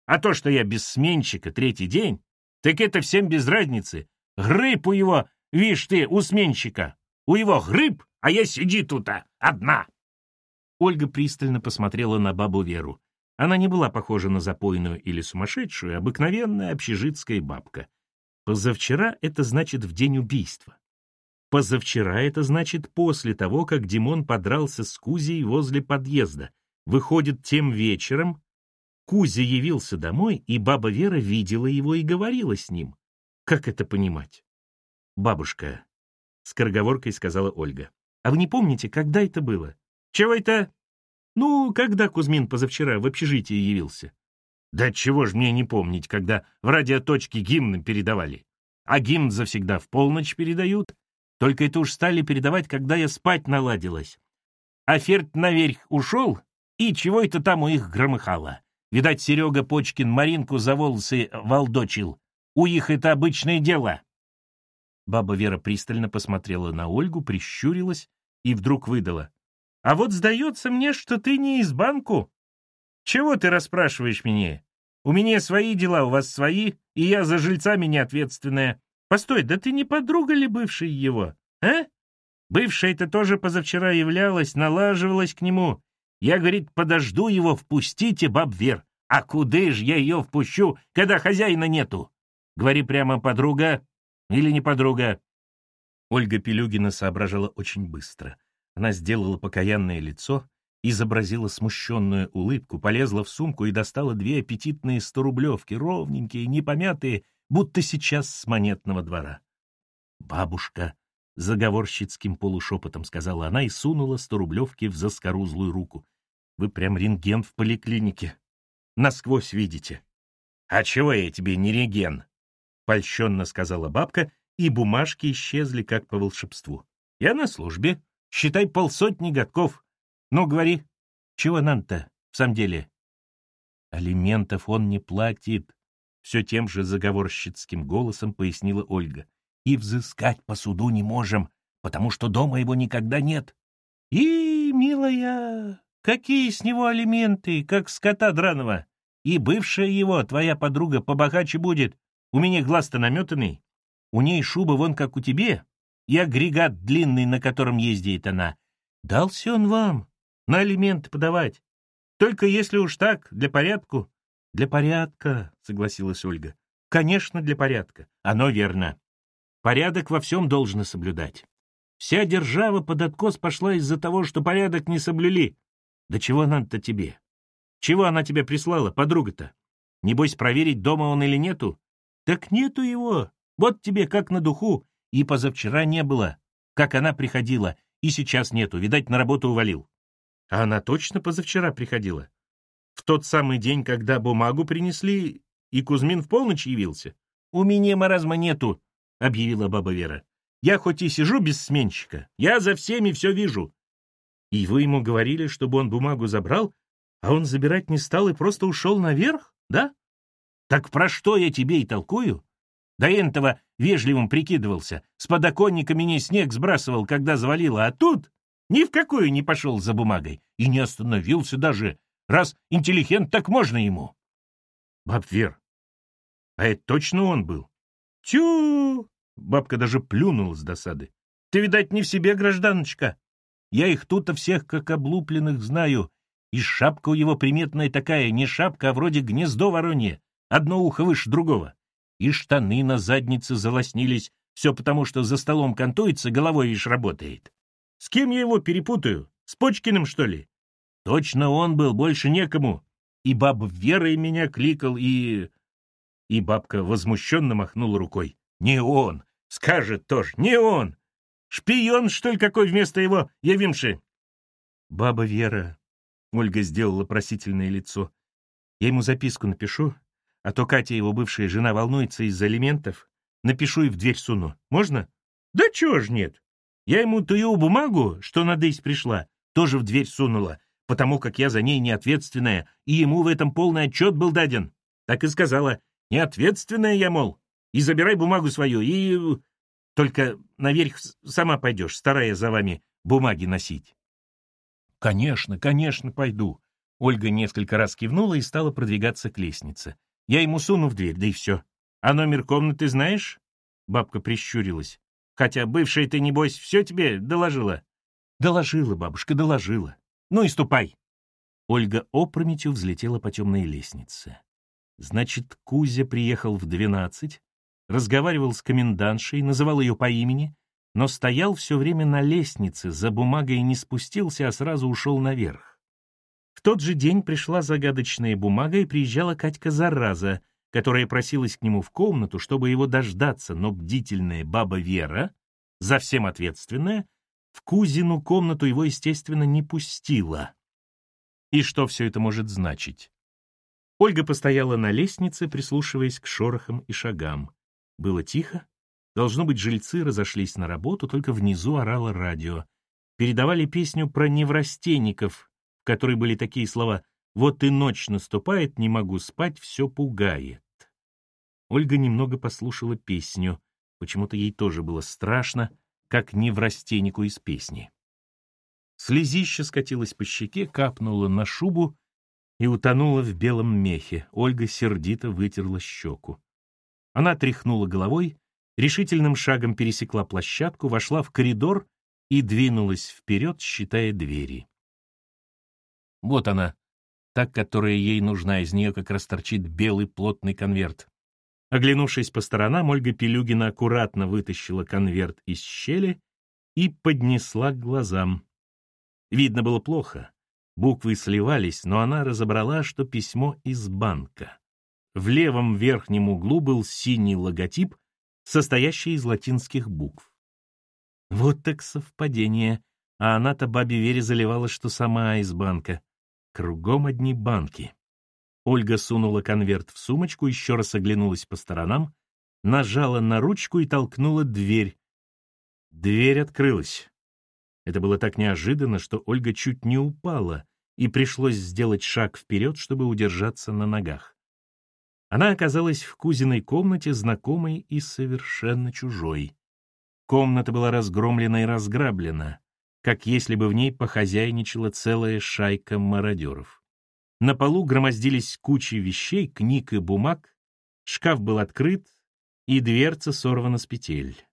А то, что я без сменщика третий день, так это всем без разницы. Грыб у его, видишь ты, у сменщика. У его грыб, а я сиди тут а, одна. Ольга пристально посмотрела на бабу Веру. Она не была похожа на запойную или сумасшедшую, обыкновенная общежитская бабка. Позавчера — это значит в день убийства. Позавчера — это значит после того, как Димон подрался с Кузей возле подъезда. Выходит, тем вечером Кузя явился домой, и баба Вера видела его и говорила с ним. Как это понимать? «Бабушка», — скороговоркой сказала Ольга, — «а вы не помните, когда это было?» «Чего это?» «Ну, когда Кузьмин позавчера в общежитии явился?» Да чего ж мне не помнить, когда в радиоточке гимны передавали. А гимн завсегда в полночь передают. Только это уж стали передавать, когда я спать наладилась. А Ферд наверх ушел, и чего это там у их громыхало. Видать, Серега Почкин Маринку за волосы волдочил. У их это обычное дело. Баба Вера пристально посмотрела на Ольгу, прищурилась и вдруг выдала. — А вот сдается мне, что ты не из банку. Чего ты расспрашиваешь меня? У меня свои дела, у вас свои, и я за жильцами не ответственная. Постой, да ты не подруга ли бывшей его, а? Бывшая-то тоже позавчера являлась, налаживалась к нему. Я, говорит, подожду его, впустите, баб Вер. А куда ж я ее впущу, когда хозяина нету? Говори прямо, подруга или не подруга? Ольга Пелюгина соображала очень быстро. Она сделала покаянное лицо, изобразила смущенную улыбку, полезла в сумку и достала две аппетитные сторублевки, ровненькие, непомятые, будто сейчас с монетного двора. «Бабушка», — заговорщицким полушепотом сказала она и сунула сторублевки в заскорузлую руку. «Вы прям рентген в поликлинике. Насквозь видите». «А чего я тебе не реген?» — польщенно сказала бабка, и бумажки исчезли как по волшебству. «Я на службе. Считай полсотни годков. Ну, говори, чего нам-то в самом деле?» «Алиментов он не платит», — все тем же заговорщицким голосом пояснила Ольга. «И взыскать по суду не можем, потому что дома его никогда нет». «И, милая, какие с него алименты, как скота драного? И бывшая его, твоя подруга, побогаче будет. У меня глаз-то наметанный. У ней шуба вон как у тебе, и агрегат длинный, на котором ездит она. Дался он вам, на алименты подавать. Только если уж так, для порядку. Для порядка, согласилась Ольга. Конечно, для порядка. Оно верно. Порядок во всем должно соблюдать. Вся держава под откос пошла из-за того, что порядок не соблюли. Да чего надо-то тебе? Чего она тебе прислала, подруга-то? Небось, проверить, дома он или нету? Так нету его. Вот тебе как на духу. И позавчера не было. Как она приходила, и сейчас нету. Видать, на работу увалил. А она точно позавчера приходила? В тот самый день, когда бумагу принесли, и Кузьмин в полночь явился? У меня маразма нету, — объявила баба Вера. Я хоть и сижу без сменщика, я за всеми все вижу. И вы ему говорили, чтобы он бумагу забрал, а он забирать не стал и просто ушел наверх, да? Так про что я тебе и толкую? До этого вежливым прикидывался, с подоконника мне снег сбрасывал, когда завалило, а тут ни в какую не пошел за бумагой и не остановился даже, раз интеллигент, так можно ему. Баб Вер, а это точно он был? Тю! Бабка даже плюнула с досады. Ты, видать, не в себе, гражданочка. Я их тут-то всех как облупленных знаю. И шапка у его приметная такая, не шапка, а вроде гнездо воронье, одно ухо выше другого. И штаны на заднице залоснились, все потому, что за столом кантуется, головой лишь работает. С кем я его перепутаю? С Почкиным, что ли? Точно он был, больше некому. И баб Верой меня кликал, и... И бабка возмущенно махнула рукой. Не он! Скажет тоже, не он! Шпион, что ли, какой вместо его явимши? Баба Вера, Ольга сделала просительное лицо. Я ему записку напишу, а то Катя, его бывшая жена, волнуется из-за алиментов. Напишу и в дверь суну. Можно? Да чего ж нет? Я ему ту бумагу, что на Дейс пришла, тоже в дверь сунула, потому как я за ней неответственная, и ему в этом полный отчет был даден. Так и сказала, неответственная я, мол, и забирай бумагу свою, и... Только наверх сама пойдешь, старая за вами бумаги носить. Конечно, конечно, пойду. Ольга несколько раз кивнула и стала продвигаться к лестнице. Я ему суну в дверь, да и все. А номер комнаты знаешь? Бабка прищурилась. Хотя бывшая ты, небось, все тебе доложила. Доложила, бабушка, доложила. Ну и ступай. Ольга опрометью взлетела по темной лестнице. Значит, Кузя приехал в двенадцать, разговаривал с комендантшей, называл ее по имени, но стоял все время на лестнице, за бумагой не спустился, а сразу ушел наверх. В тот же день пришла загадочная бумага и приезжала Катька Зараза, которая просилась к нему в комнату, чтобы его дождаться, но бдительная баба Вера, за всем ответственная, в Кузину комнату его, естественно, не пустила. И что все это может значить? Ольга постояла на лестнице, прислушиваясь к шорохам и шагам. Было тихо. Должно быть, жильцы разошлись на работу, только внизу орало радио. Передавали песню про неврастенников, в которой были такие слова «Вот и ночь наступает, не могу спать, все пугает». Ольга немного послушала песню. Почему-то ей тоже было страшно, как неврастеннику из песни. Слезище скатилось по щеке, капнуло на шубу и утонула в белом мехе. Ольга сердито вытерла щеку. Она тряхнула головой, решительным шагом пересекла площадку, вошла в коридор и двинулась вперед, считая двери. Вот она, та, которая ей нужна, из нее как раз торчит белый плотный конверт. Оглянувшись по сторонам, Ольга Пелюгина аккуратно вытащила конверт из щели и поднесла к глазам. Видно было плохо. Буквы сливались, но она разобрала, что письмо из банка. В левом верхнем углу был синий логотип, состоящий из латинских букв. Вот так совпадение. А она-то бабе Вере заливала, что сама из банка. Кругом одни банки. Ольга сунула конверт в сумочку, еще раз оглянулась по сторонам, нажала на ручку и толкнула дверь. Дверь открылась. Это было так неожиданно, что Ольга чуть не упала, и пришлось сделать шаг вперед, чтобы удержаться на ногах. Она оказалась в Кузиной комнате, знакомой и совершенно чужой. Комната была разгромлена и разграблена, как если бы в ней похозяйничала целая шайка мародеров. На полу громоздились кучи вещей, книг и бумаг, шкаф был открыт, и дверца сорвана с петель.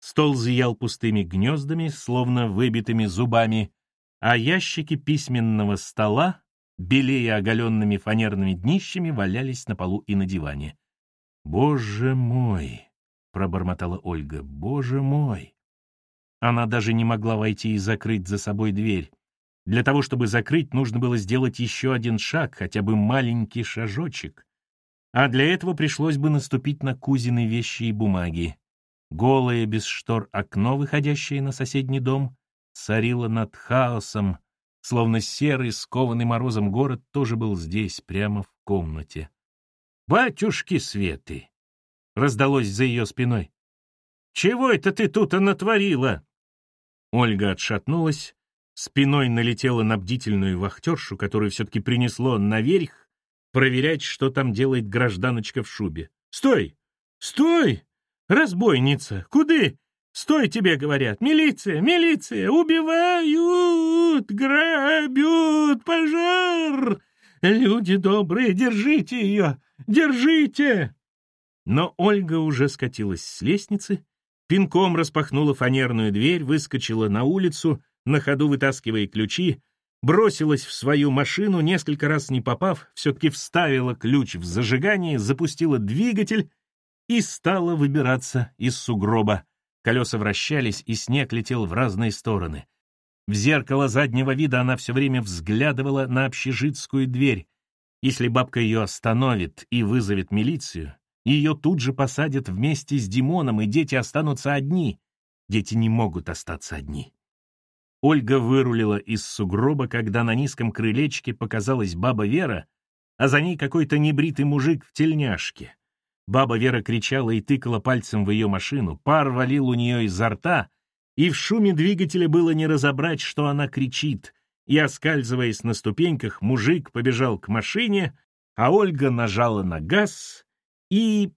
Стол зиял пустыми гнездами, словно выбитыми зубами, а ящики письменного стола, белее оголенными фанерными днищами, валялись на полу и на диване. «Боже мой!» — пробормотала Ольга. «Боже мой!» Она даже не могла войти и закрыть за собой дверь. Для того, чтобы закрыть, нужно было сделать еще один шаг, хотя бы маленький шажочек. А для этого пришлось бы наступить на Кузины вещи и бумаги. Голое, без штор окно, выходящее на соседний дом, царило над хаосом, словно серый, скованный морозом город тоже был здесь, прямо в комнате. «Батюшки Светы!» — раздалось за ее спиной. «Чего это ты тут натворила?» Ольга отшатнулась, спиной налетела на бдительную вахтершу, которую все-таки принесло наверх, проверять, что там делает гражданочка в шубе. «Стой! Стой! Разбойница! Куды? Стой, тебе говорят! Милиция! Милиция! Убивают! Грабят! Пожар! Люди добрые, держите ее! Держите!» Но Ольга уже скатилась с лестницы, пинком распахнула фанерную дверь, выскочила на улицу, на ходу вытаскивая ключи, бросилась в свою машину, несколько раз не попав, все-таки вставила ключ в зажигание, запустила двигатель и стала выбираться из сугроба. Колеса вращались, и снег летел в разные стороны. В зеркало заднего вида она все время взглядывала на общежитскую дверь. Если бабка ее остановит и вызовет милицию, ее тут же посадят вместе с Димоном, и дети останутся одни. Дети не могут остаться одни. Ольга вырулила из сугроба, когда на низком крылечке показалась баба Вера, а за ней какой-то небритый мужик в тельняшке. Баба Вера кричала и тыкала пальцем в ее машину, пар валил у нее изо рта, и в шуме двигателя было не разобрать, что она кричит, и, оскальзываясь на ступеньках, мужик побежал к машине, а Ольга нажала на газ и